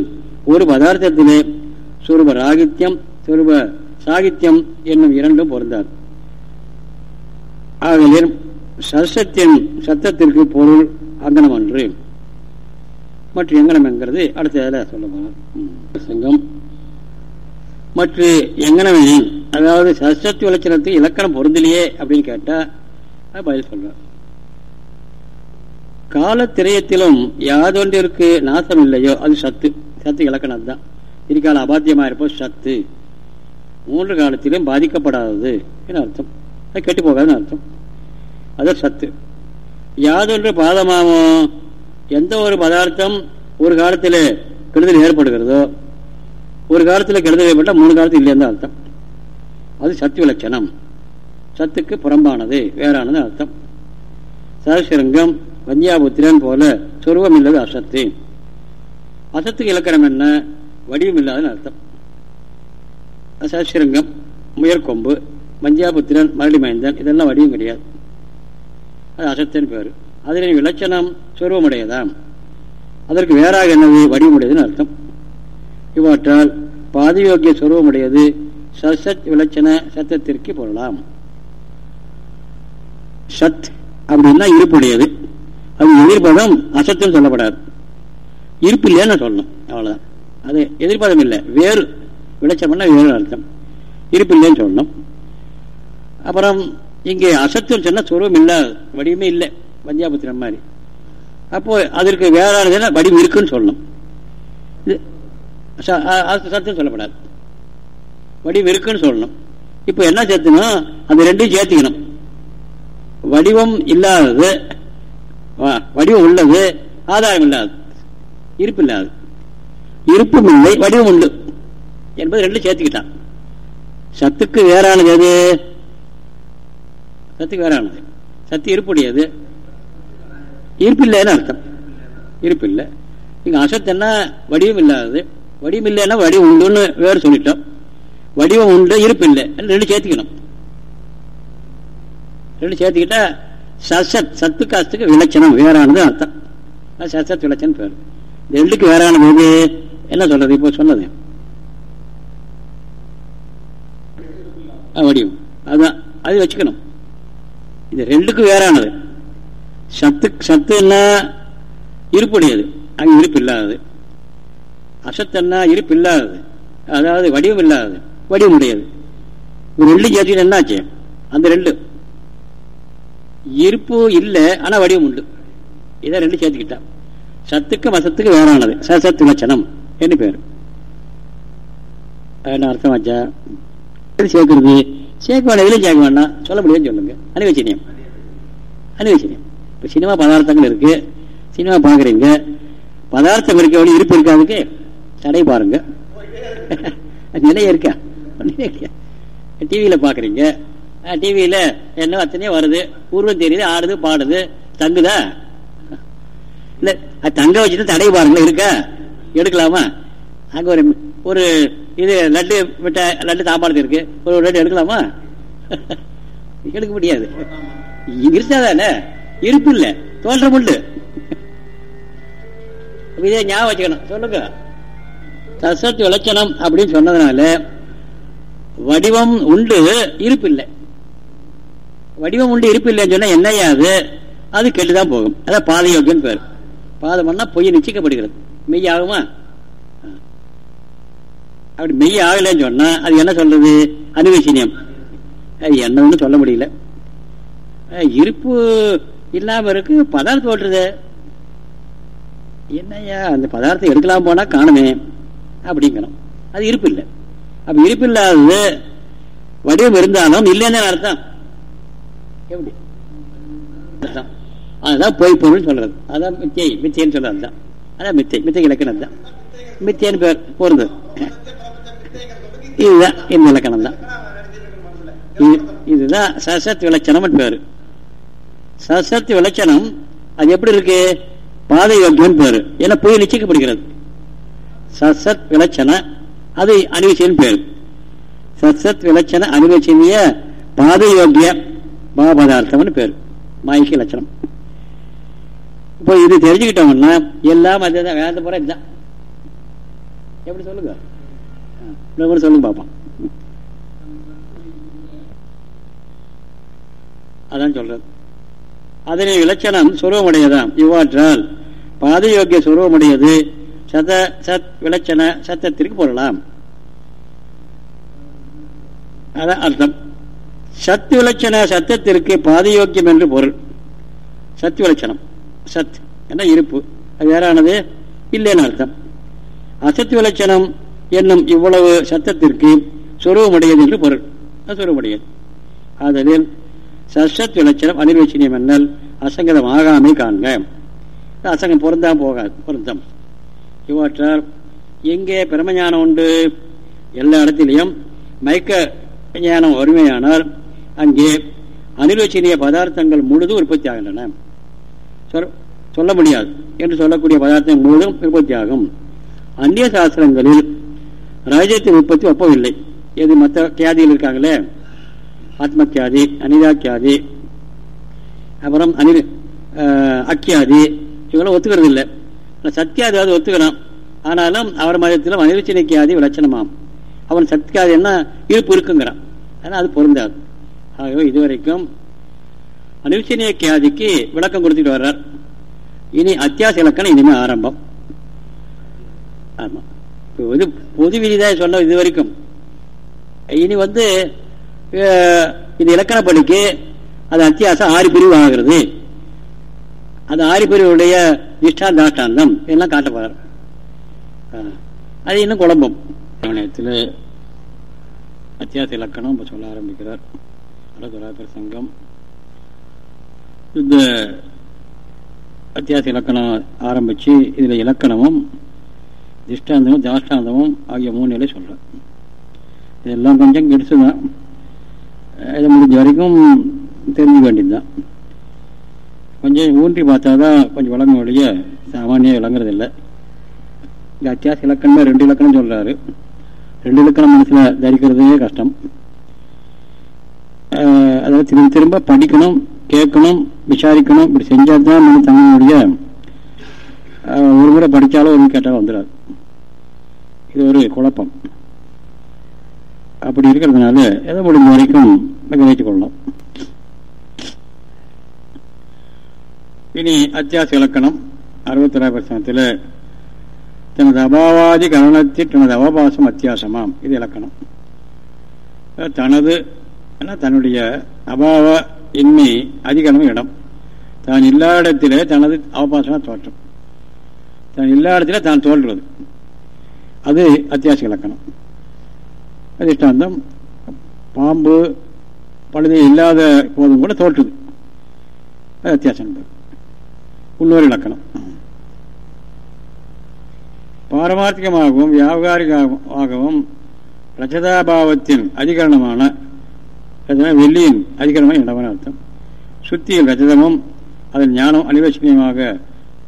ஒரு பதார்த்தத்திலே சுரூப ராகித்யம் சுரூப சாகித்யம் என்னும் இரண்டும் பொருந்தார் ஆகவே சசத்தின் சத்தத்திற்கு பொருள் அங்கனம் அன்று மற்ற எங்கனம் என்கிறது அடுத்த சொல்ல போனார் சங்கம். மற்ற எங்கனவெனின் அதாவது சசத்து விளச்சனத்துக்கு இலக்கணம் பொருந்தலையே அப்படின்னு கேட்டா பதில் சொல்றார். காலத்திரயத்திலும் யாதொன்றிற்கு நாசம் இல்லையோ அது சத்து. சத்து இலக்கணம் அதுதான். இதுக்கால அபாத்தியமாக இருப்போம் சத்து. மூன்று காலத்திலும் பாதிக்கப்படாதது என்று அர்த்தம். அது கெட்டு போகாதுன்னு அர்த்தம். அது சத்து. யாதொன்று பாதமாமோ எந்த ஒரு பதார்த்தம் ஒரு காலத்தில் கெடுதல் ஏற்படுகிறதோ ஒரு காலத்தில் கெடுதல் ஏற்பட்டால் மூணு காலத்தில் இல்லைன்னு அர்த்தம். அது சத்து விளச்சணம் சத்துக்கு புறம்பானது வேறானது அர்த்தம். சதசிரங்கம் வந்தியாபுத்திரன் போல சொருவம் இல்லது அசத்து. அசத்துக்கு இலக்கணம் என்ன? வடிவம் இல்லாதன்னு அர்த்தம் சசிரங்கம் முயற்கொம்பு மஞ்சாபுத்திரன் மரடி மைந்தன் இதெல்லாம் வடிவம் கிடையாது. அது அசத்தின் பேர். அதில் விளச்சனம் சொருவமுடையதாம். அதற்கு வேறாக என்னது வடிவமுடையதுன்னு அர்த்தம். இவற்றால் பாதியோக்கிய சொருவமுடையது சசத் விளச்சன சத்தத்திற்கு பொருளாம். சத் அப்படின்னா இருப்புடையது. அது எதிர்பதம் அசத்துன்னு சொல்லப்படாது. இருப்பு இல்லைன்னு சொல்லணும். அவ்வளோதான் அது எதிர்பார்த்தம் இல்லை. வேறு விளைச்சம்னா வேறு அர்த்தம். இருப்பு இல்லைன்னு சொல்லணும். அப்புறம் இங்கே அசத்துன்னு சொன்னால் சொருவம் இல்லை வடிவமே இல்லை. பஞ்சாபத்திரம் மாதிரி. அப்போது அதற்கு வேறானதுன்னா வடிவம் இருக்குன்னு சொல்லணும். இது சத்துன்னு சொல்லப்படாது. வடிவம் இருக்குன்னு சொல்லணும். இப்போ என்ன சேர்த்துனா அந்த ரெண்டையும் சேர்த்துக்கணும். வடிவம் இல்லாதது வடிவம் உள்ளது ஆதாயம் இல்லாது இருப்பு இல்லாது இருப்பும் இல்லை வடிவம் உண்டு என்பது ரெண்டு சேர்த்துக்கிட்டான். சத்துக்கு வேறானது எது? சத்துக்கு வேறானது. சத்து இருப்புடையது. இருப்பில்லைன்னு அர்த்தம். இருப்பில்லை. இங்க அசத்துன்னா வடிவம் இல்லாதது வடிவம் இல்லைன்னா வடிவம் உண்டுன்னு வேறு சொல்லிட்டோம். வடிவம் உண்டு இருப்பு இல்லை ரெண்டு சேர்த்துக்கணும். ரெண்டு சேர்த்துக்கிட்டா சசத் சத்துக்கு அசத்துக்கு விளச்சனம் வேறானது அர்த்தம். சசத் விளச்சன் பேர். ரெண்டுக்கு வேறான போது என்ன சொல்றது இப்போ சொன்னது? வடிவம். அதுதான் அது வச்சுக்கணும். இது ரெண்டுக்கு வேறானது. சத்து சத்து என்ன இருப்புடையது. அங்கே இருப்பு இல்லாதது. அசத்தன்னா இருப்பு இல்லாதது. அதாவது வடிவம் இல்லாதது. வடிவம் உடையது ரெண்டு சேர்த்து என்னாச்சு? அந்த ரெண்டு. இருப்பு இல்லை ஆனா வடிவம் உண்டு. இதை ரெண்டு சேர்த்துக்கிட்டா. சத்துக்கு அசத்துக்கு வேறானது. சசத் லட்சணம் என்ன பேர். என்ன அர்த்தம் வச்சா சேர்க்கிறது? சேர்க்க வேண்டாம் எதுலையும் சேர்க்க வேண்டாம். சொல்ல முடியும்னு சொல்லுங்க. அனிவச்சனியம் அனிவச்சனியம் இப்போ சினிமா பதார்த்தங்கள் இருக்கு. சினிமா பார்க்குறீங்க. பதார்த்தம் இருக்க வேண்டிய இருப்பு இருக்காதுக்கு தடை பாருங்க. நிலைய இருக்கா? டிவியில் பார்க்குறீங்க. டிவியில் என்ன அத்தனையோ வருது. உருவம் தெரியுது ஆடுது பாடுது. தங்குதா? இல்லை தங்க வச்சுட்டு தடை பாருங்களா இருக்கா? எடுக்கலாமா? அங்கே ஒரு ஒரு இது லட்டு விட்ட லட்டு சாப்பாடு இருக்கு. ஒரு லட்டு எடுக்கலாமா? எடுக்க முடியாது. இருக்காதானே இருப்பு இல்லை. தோன்ற உண்டு இதே ஞாபகம் வச்சுக்கணும். சொல்லுங்க. சசத்து விளச்சனம் அப்படின்னு சொன்னதுனால வடிவம் உண்டு இருப்பு இல்லை. வடிவம் உண்டு இருப்பு இல்லைன்னு சொன்னா என்னையா அது? அது கெட்டுதான் போகும். அதான் பாதயோக்கியம் பேர். பாதம்னா பொய் நிச்சயிக்கப்படுகிறது. மெய் ஆகுமா அப்படி மெய் ஆகலைன்னு சொன்னா அது என்ன சொல்றது? அனுவேசனியம். அது என்னன்னு சொல்ல முடியல. இருப்பு இல்லாம இருக்கு பதார்த்தம் ஓட்டுறது என்னையா அந்த பதார்த்தம் எடுக்கலாம் போனா காணுமே அப்படிங்கிறோம் அது இருப்பு இல்லை. அப்ப இருப்பு இல்லாதது வடிவம் இருந்தாலும் இல்லைன்னு அர்த்தம். எப்படி? அர்த்தம் அதுதான் பொய் பொருள் சொல்றது. அதான் மித்தியை மித்தியன்னு சொல்றது தான். அதான் மித்தை மித்தை இலக்கணம் தான். மித்தியன்னு பேர் பொருந்தது. இதுதான் இந்த இலக்கணம் தான். இது- இதுதான் சசத் விளச்சனம் பேரு. சசத் விளச்சனம் அது எப்படி இருக்கு? பாதை யோக்கியம் பேரு. ஏன்னா பொய் நிச்சயிக்கப்படுகிறது சசத் விளச்சன அது அனிவசியன் பேரு. சசத் விளச்சன அனிவச்சனிய பாதை யோக்கிய மகாபதார்த்தம்னு பேரு. மாய்க்கு லட்சணம். இப்போ இது தெரிஞ்சுக்கிட்டோம்னா எல்லாம் அதுதான் வேத பூரா இதுதான். எப்படி சொல்லுங்க? ஆ, இன்னொரு சொல்லுங்க பாப்போம். அதான் சொல்றது. அதனை இலட்சணம் சுருவமுடையதாம் இவ்வாற்றால் பாதயோக்கிய சுருவமுடையது சத சத் விளச்சன சத்தத்திற்கு பொருளாம். அதான் அர்த்தம். சத் விளச்சன சத்தத்திற்கு பாதயோக்கியம் என்று பொருள். சத் விளச்சனம் சத் என்ன இருப்பு. அது வேறானது? இல்லைன்னு அர்த்தம். அசத் விளச்சனம் என்னும் இவ்வளவு சத்தத்திற்கு சுருவமுடையது என்று பொருள். அது சுருவமுடையது ஆதலில் சசத் விளச்சனம் அனிர்வச்சனியம் என்னல் அசங்கதம் ஆகாமை காண்க. அசங்கம் பொருந்தாம போகாது பொருந்தம். இவற்றால் எங்கே பிரமஞானம் உண்டு? எல்லா இடத்திலையும் மயக்க ஞானம் வறுமையானால் அங்கே அனிர்வச்சனீய பதார்த்தங்கள் முழுதும் உற்பத்தி ஆகின்றன சொல்ல முடியாது என்று சொல்லக்கூடிய பதார்த்தம் முழுவதும் உற்பத்தியாகும் அந்நிய சாஸ்திரங்களில் ராஜ்யத்தின் உற்பத்தி ஒப்பவில்லை. எது மற்ற கியாதிகள் இருக்காங்களே? ஆத்மக்கியாதி அனிதாக்கியாதி அப்புறம் அனி அக்கியாதி இவங்களாம் ஒத்துக்கிறது இல்லை சத்தியாதியாவது அது ஒத்துக்கிறான் ஆனாலும் அவர் மதத்திலும் அனிர்வச்சனிக்கியாதி விளச்சணமாம் அவன் சத்தியாதி என்ன இருப்பு இருக்குங்கிறான். ஆனால் அது பொருந்தாது. ஆகவே இதுவரைக்கும் அனிர்வச்சனிய கியாதிக்கு விளக்கம் கொடுத்துட்டு வர்றார். இனி அத்தியாச இலக்கணம் இனிமே ஆரம்பம். ஆமா. இப்போ இது பொது விதிதான் சொன்ன இது வரைக்கும். இனி வந்து இந்த இது அது அத்தியாசம் ஆறு பிரிவு ஆகிறது. அந்த ஆறு பிரிவுடைய நிஷ்டாந்தாஷ்டாந்தம் எல்லாம் காட்ட அது இன்னும் குழம்பம். சமயத்தில் அத்தியாச இலக்கணம் சொல்ல ஆரம்பிக்கிறார். சங்கம் இந்த அத்தியாச இலக்கணம் ஆரம்பித்து இதில் இலக்கணமும் திஷ்டாந்தமும் தாஷ்டாந்தமும் ஆகிய மூணு நிலை சொல்கிறேன் இதெல்லாம் கொஞ்சம் கெடுசு தான் இதை முடிஞ்ச வரைக்கும் தெரிஞ்சுக்க வேண்டியதுதான். கொஞ்சம் ஊன்றி பார்த்தா தான் கொஞ்சம் விளங்க வழிய சாமானியாக விளங்குறது இல்லை இந்த அத்தியாச இலக்கணமே ரெண்டு இலக்கணம் சொல்கிறாரு ரெண்டு இலக்கணம் மனசில் தரிக்கிறதே கஷ்டம். அதாவது திரும்ப திரும்ப படிக்கணும் கேட்கணும் விசாரிக்கணும் இப்படி செஞ்சால் தான் நம்ம தமிழுடைய ஒரு முறை படித்தாலும் ஒரு முறை கேட்டாலும் வந்துடாது இது ஒரு குழப்பம். அப்படி இருக்கிறதுனால எதை முடிஞ்ச வரைக்கும் வைத்துக் கொள்ளலாம் இனி அத்தியாச இலக்கணம் அறுபத்தி பர்சனத்தில் தனது அபாவாதி கரணத்தில் தனது அவபாசம் அத்தியாசமாம். இது இலக்கணம். தனது என்ன? தன்னுடைய அபாவ இன்மை அதிகரணம் இடம். தான் இல்லா இடத்திலே தனது அவபாசன தோற்றம். தான் இல்லா இடத்துல தான் தோன்றுவது. அது அத்தியாச இலக்கணம். அதிஷ்டாந்தம் பாம்பு பழுது இல்லாத போதும் கூட தோற்றுது. அது அத்தியாசம் உள்ளூர் இலக்கணம். பாரமார்த்திகமாகவும் வியாபாரிகமாகவும் ரச்சதாபாவத்தின் அதிகரணமான ரஜதம் வெள்ளியின் அதிகரமாக இடமான அர்த்தம் சுத்தியில் ரஜதமும் அதன் ஞானம் அனிவசனியமாக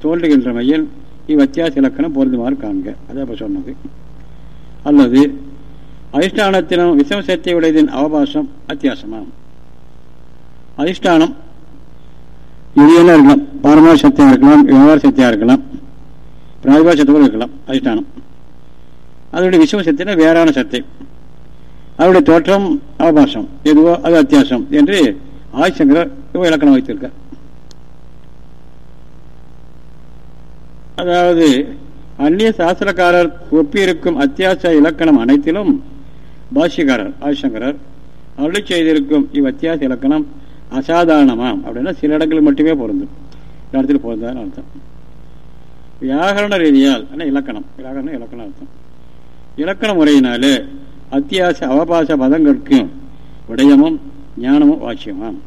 தோன்றுகின்றமையில் இவ்வத்தியாச இலக்கணம் பொருந்துமாறு காண்க. அதை அப்போ சொன்னது. அல்லது அதிஷ்டானத்தினும் விஷம உடையதின் அவபாசம் அத்தியாசமாகும் அதிஷ்டானம் இது இருக்கலாம் பாரமார சக்தியாக இருக்கலாம் விவகார சக்தியாக இருக்கலாம் பிராதிபா இருக்கலாம் அதிஷ்டானம். அதனுடைய விஷம சக்தினா வேறான சத்தை அவருடைய தோற்றம் அவபாசம் எதுவோ அது அத்தியாசம் என்று ஆதிசங்கர் இலக்கணம் வைத்திருக்கார். அதாவது அந்நிய சாஸ்திரக்காரர் ஒப்பியிருக்கும் அத்தியாச இலக்கணம் அனைத்திலும் பாஷ்யக்காரர் ஆதிசங்கரர் அருளி செய்திருக்கும் இவ் அத்தியாச இலக்கணம் அசாதாரணமாம் அப்படின்னா சில இடங்களில் மட்டுமே பொருந்தும். இந்த இடத்துல பொருந்தான்னு அர்த்தம். வியாகரண ரீதியால் ஆனால் இலக்கணம் வியாகரண இலக்கணம் அர்த்தம். இலக்கண முறையினாலே அத்தியாச அவபாச பதங்களுக்கு விடயமும் ஞானமும் வாக்கியமாம்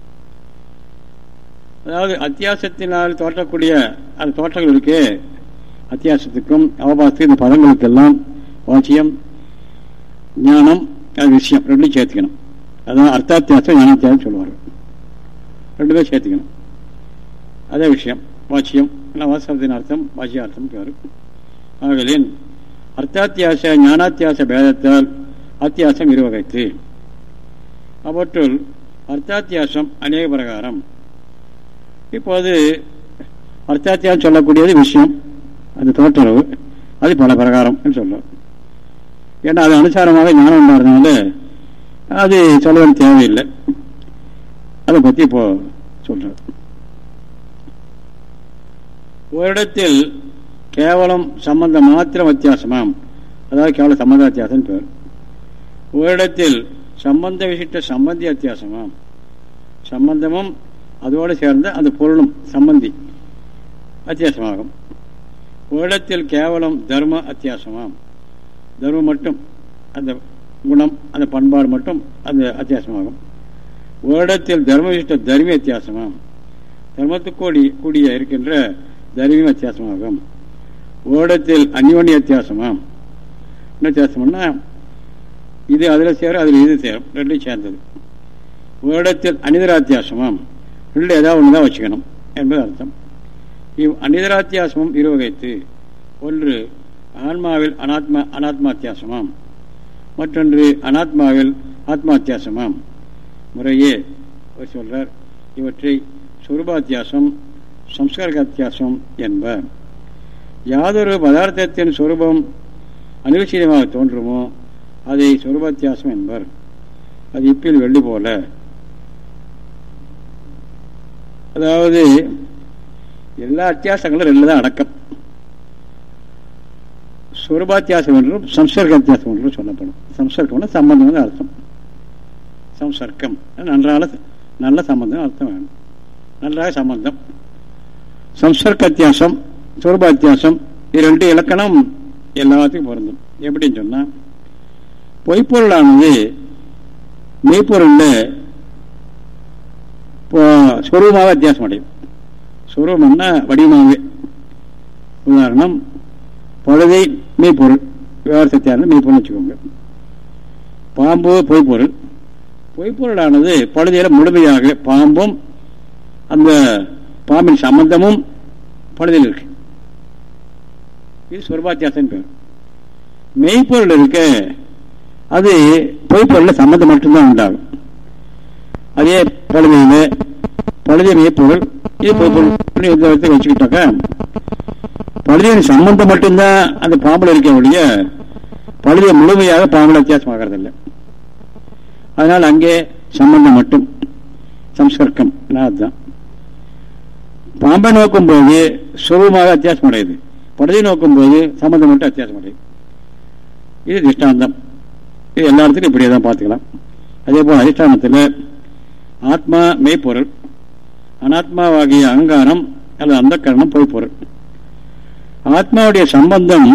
அதாவது அத்தியாசத்தினால் தோற்றக்கூடிய அந்த தோற்றங்கள் இருக்கே அத்தியாசத்துக்கும் அவபாசத்துக்கும் இந்த பதங்களுக்கெல்லாம் வாட்சியம் ஞானம் அது விஷயம் ரெண்டும் சேர்த்துக்கணும். அதான் அர்த்தாத்தியாசம் ஞானாத்தியாசம் சொல்லுவார்கள் ரெண்டுமே சேர்த்துக்கணும். அதே விஷயம் வாட்சியம் வாசத்தின் அர்த்தம் வாட்சியார்த்தம் பேர். ஆகலின் அர்த்தாத்தியாச ஞானாத்தியாச பேதத்தால் அத்தியாசம் இருவகைத்து அவற்றுள் அர்த்தாத்தியாசம் அநேக பிரகாரம். இப்போது அர்த்தாத்தியாசம் சொல்லக்கூடியது விஷயம். அது தோற்றளவு. அது பல பிரகாரம் சொல்லும் ஏன்னா அது அனுசாரமாக ஞானம் உண்டாடுறதுனால அது சொல்ல தேவையில்லை. அதை பற்றி இப்போ சொல்ற இடத்தில் கேவலம் சம்பந்தம் மாத்திரம் வித்தியாசமாம் அதாவது கேவலம் சம்பந்த வித்தியாசம் பேர். உங்களிடத்தில் சம்பந்த விசிட்ட சம்பந்தி அத்தியாசமாம் சம்பந்தமும் அதோடு சேர்ந்த அந்த பொருளும் சம்பந்தி அத்தியாசமாகும். உங்களிடத்தில் கேவலம் தர்ம அத்தியாசமாம் தர்மம் மட்டும் அந்த குணம் அந்த பண்பாடு மட்டும் அந்த அத்தியாசமாகும். உங்களிடத்தில் தர்ம விசிட்ட தர்மி அத்தியாசமாம் தர்மத்துக்கோடி கூடிய இருக்கின்ற தர்மியும் அத்தியாசமாகும். ஓடத்தில் அந்யோன்ய அத்தியாசமாம் என்ன வித்தியாசம்னா இது அதில் சேரும் அதில் இது சேரும். ரெண்டும் சேர்ந்தது. வருடத்தில் அநிதராத்தியாசமம் ரெண்டு ஏதாவது ஒன்று தான் வச்சுக்கணும் என்பது அர்த்தம். இவ் அனிதராத்தியாசமும் இருவகைத்து. ஒன்று ஆன்மாவில் அனாத்மா அனாத்மாத்தியாசமாம். மற்றொன்று அனாத்மாவில் ஆத்மாத்தியாசமாம். முறையே சொல்றார் இவற்றை சுரூபாத்தியாசம் சம்ஸ்காரத்தியாசம் என்ப யாதொரு பதார்த்தத்தின் சுரூபம் அனிவசியமாக தோன்றுமோ அதை சொருபத்தியாசம் என்பர். அது இப்பில் வெள்ளி போல. அதாவது எல்லா அத்தியாசங்களும் ரெண்டு தான் அடக்கம். சுரபாத்தியாசம் என்றும் சம்சர்க்க அத்தியாசம் என்றும் சொல்லப்படும். சம்சர்க்கம்னா சம்பந்தம் அர்த்தம். சம்சர்க்கம். நன்றால நல்ல சம்பந்தம் அர்த்தம் வேணும். நன்றாக சம்பந்தம். சம்சர்க்க அத்தியாசம் சுரபாத்தியாசம் இது ரெண்டு இலக்கணம் எல்லாத்துக்கும் பொருந்தும். எப்படின்னு சொன்னா பொய்ப்பொருளானது மெய்ப்பொருளில் இப்போ ஸ்வரூபமாக வித்தியாசம் அடையும். ஸ்வரூபம்னா வடிவமாகவே. உதாரணம் பழுதை மெய்ப்பொருள் விவகாரத்தியான மெய்ப்பொருள் வச்சுக்கோங்க. பாம்பு பொய்ப்பொருள். பொய்ப்பொருளானது பழுதையில முழுமையாக பாம்பும் அந்த பாம்பின் சம்பந்தமும் பழுதையில் இருக்கு. இது சொர்பாத்தியாசம் பேர். மெய்ப்பொருள் இருக்க அது பொய்ப்பொருள் சம்மந்தம் மட்டும்தான் உண்டாகும். அதே பழுதையில பழுதை மெய்ப்பொருள் இது பொய்ப்பொருள் வச்சுக்கிட்டாக்கா பழுதியின் சம்பந்தம் மட்டும்தான் அந்த பாம்புல இருக்க ஒழிய முழுமையாக பாம்புல வித்தியாசமாகிறது இல்லை அதனால் அங்கே சம்பந்தம் மட்டும் சம்ஸ்கர்க்கம் அதுதான். பாம்பை நோக்கும் போது சுலபமாக வித்தியாசம் அடையுது பழுதை நோக்கும் போது சம்பந்தம் மட்டும் வித்தியாசம் அடையுது இது திஷ்டாந்தம். இது எல்லா இடத்துலையும் இப்படியே தான் பார்த்துக்கலாம். அதே போல் அதிஷ்டானத்தில் ஆத்மா மெய்ப்பொருள் அனாத்மாவாகிய அகங்காரம் அல்லது அந்த கரணம் பொய்ப்பொருள். ஆத்மாவுடைய சம்பந்தம்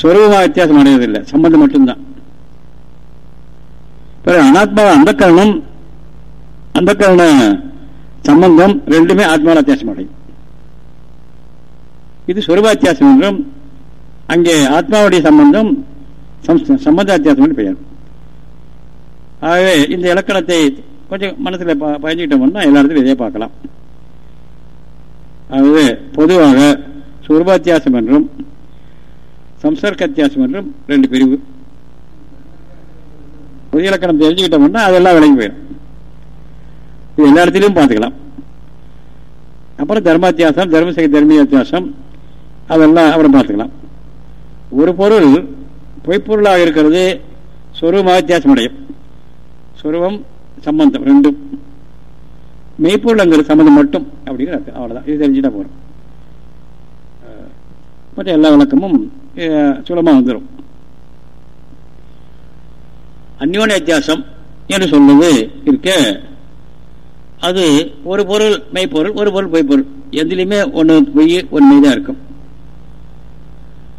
சொருபமாக வித்தியாசம் அடைவதில்லை. சம்பந்தம் மட்டும்தான். பிறகு அனாத்மா அந்த கரணம் அந்த கரண சம்பந்தம் ரெண்டுமே ஆத்மாவில் வித்தியாசம் அடையும். இது சொருபாத்தியாசம் என்றும் அங்கே ஆத்மாவுடைய சம்பந்தம் சம்பந்த அத்தியாசம் பெயர். ஆகவே இந்த இலக்கணத்தை கொஞ்சம் மனசில் பயஞ்சுக்கிட்டோம்னா எல்லா இடத்துலையும் இதே பார்க்கலாம். ஆகவே பொதுவாக சுரூபாத்தியாசம் என்றும் சம்சர்க்க அத்தியாசம் என்றும் ரெண்டு பிரிவு. பொது இலக்கணம் தெரிஞ்சுக்கிட்டோம்னா அதெல்லாம் விளங்கி போயிடும். இது எல்லா இடத்துலையும் பார்த்துக்கலாம். அப்புறம் தர்மாத்தியாசம் தர்மசக தர்மீய வித்தியாசம் அதெல்லாம் அப்புறம் பார்த்துக்கலாம். ஒரு பொருள் பொய்ப்பொருளாக இருக்கிறது சொருபமாக வித்தியாசம் அடையும் சொருபம் சம்பந்தம் ரெண்டும். மெய்ப்பொருள்ங்கிறது சம்மந்தம் மட்டும் அப்படிங்கிற அர்த்தம். அவ்வளோதான் இது தெரிஞ்சுட்டா போகிறோம் மற்ற எல்லா விளக்கமும் சுலமாக வந்துடும் அந்யோன வித்தியாசம் என்று சொல்வது இருக்க அது ஒரு பொருள் மெய்ப்பொருள் ஒரு பொருள் பொய்ப்பொருள். எதுலேயுமே ஒன்று பொய் ஒன்று மெய்தான் இருக்கும்.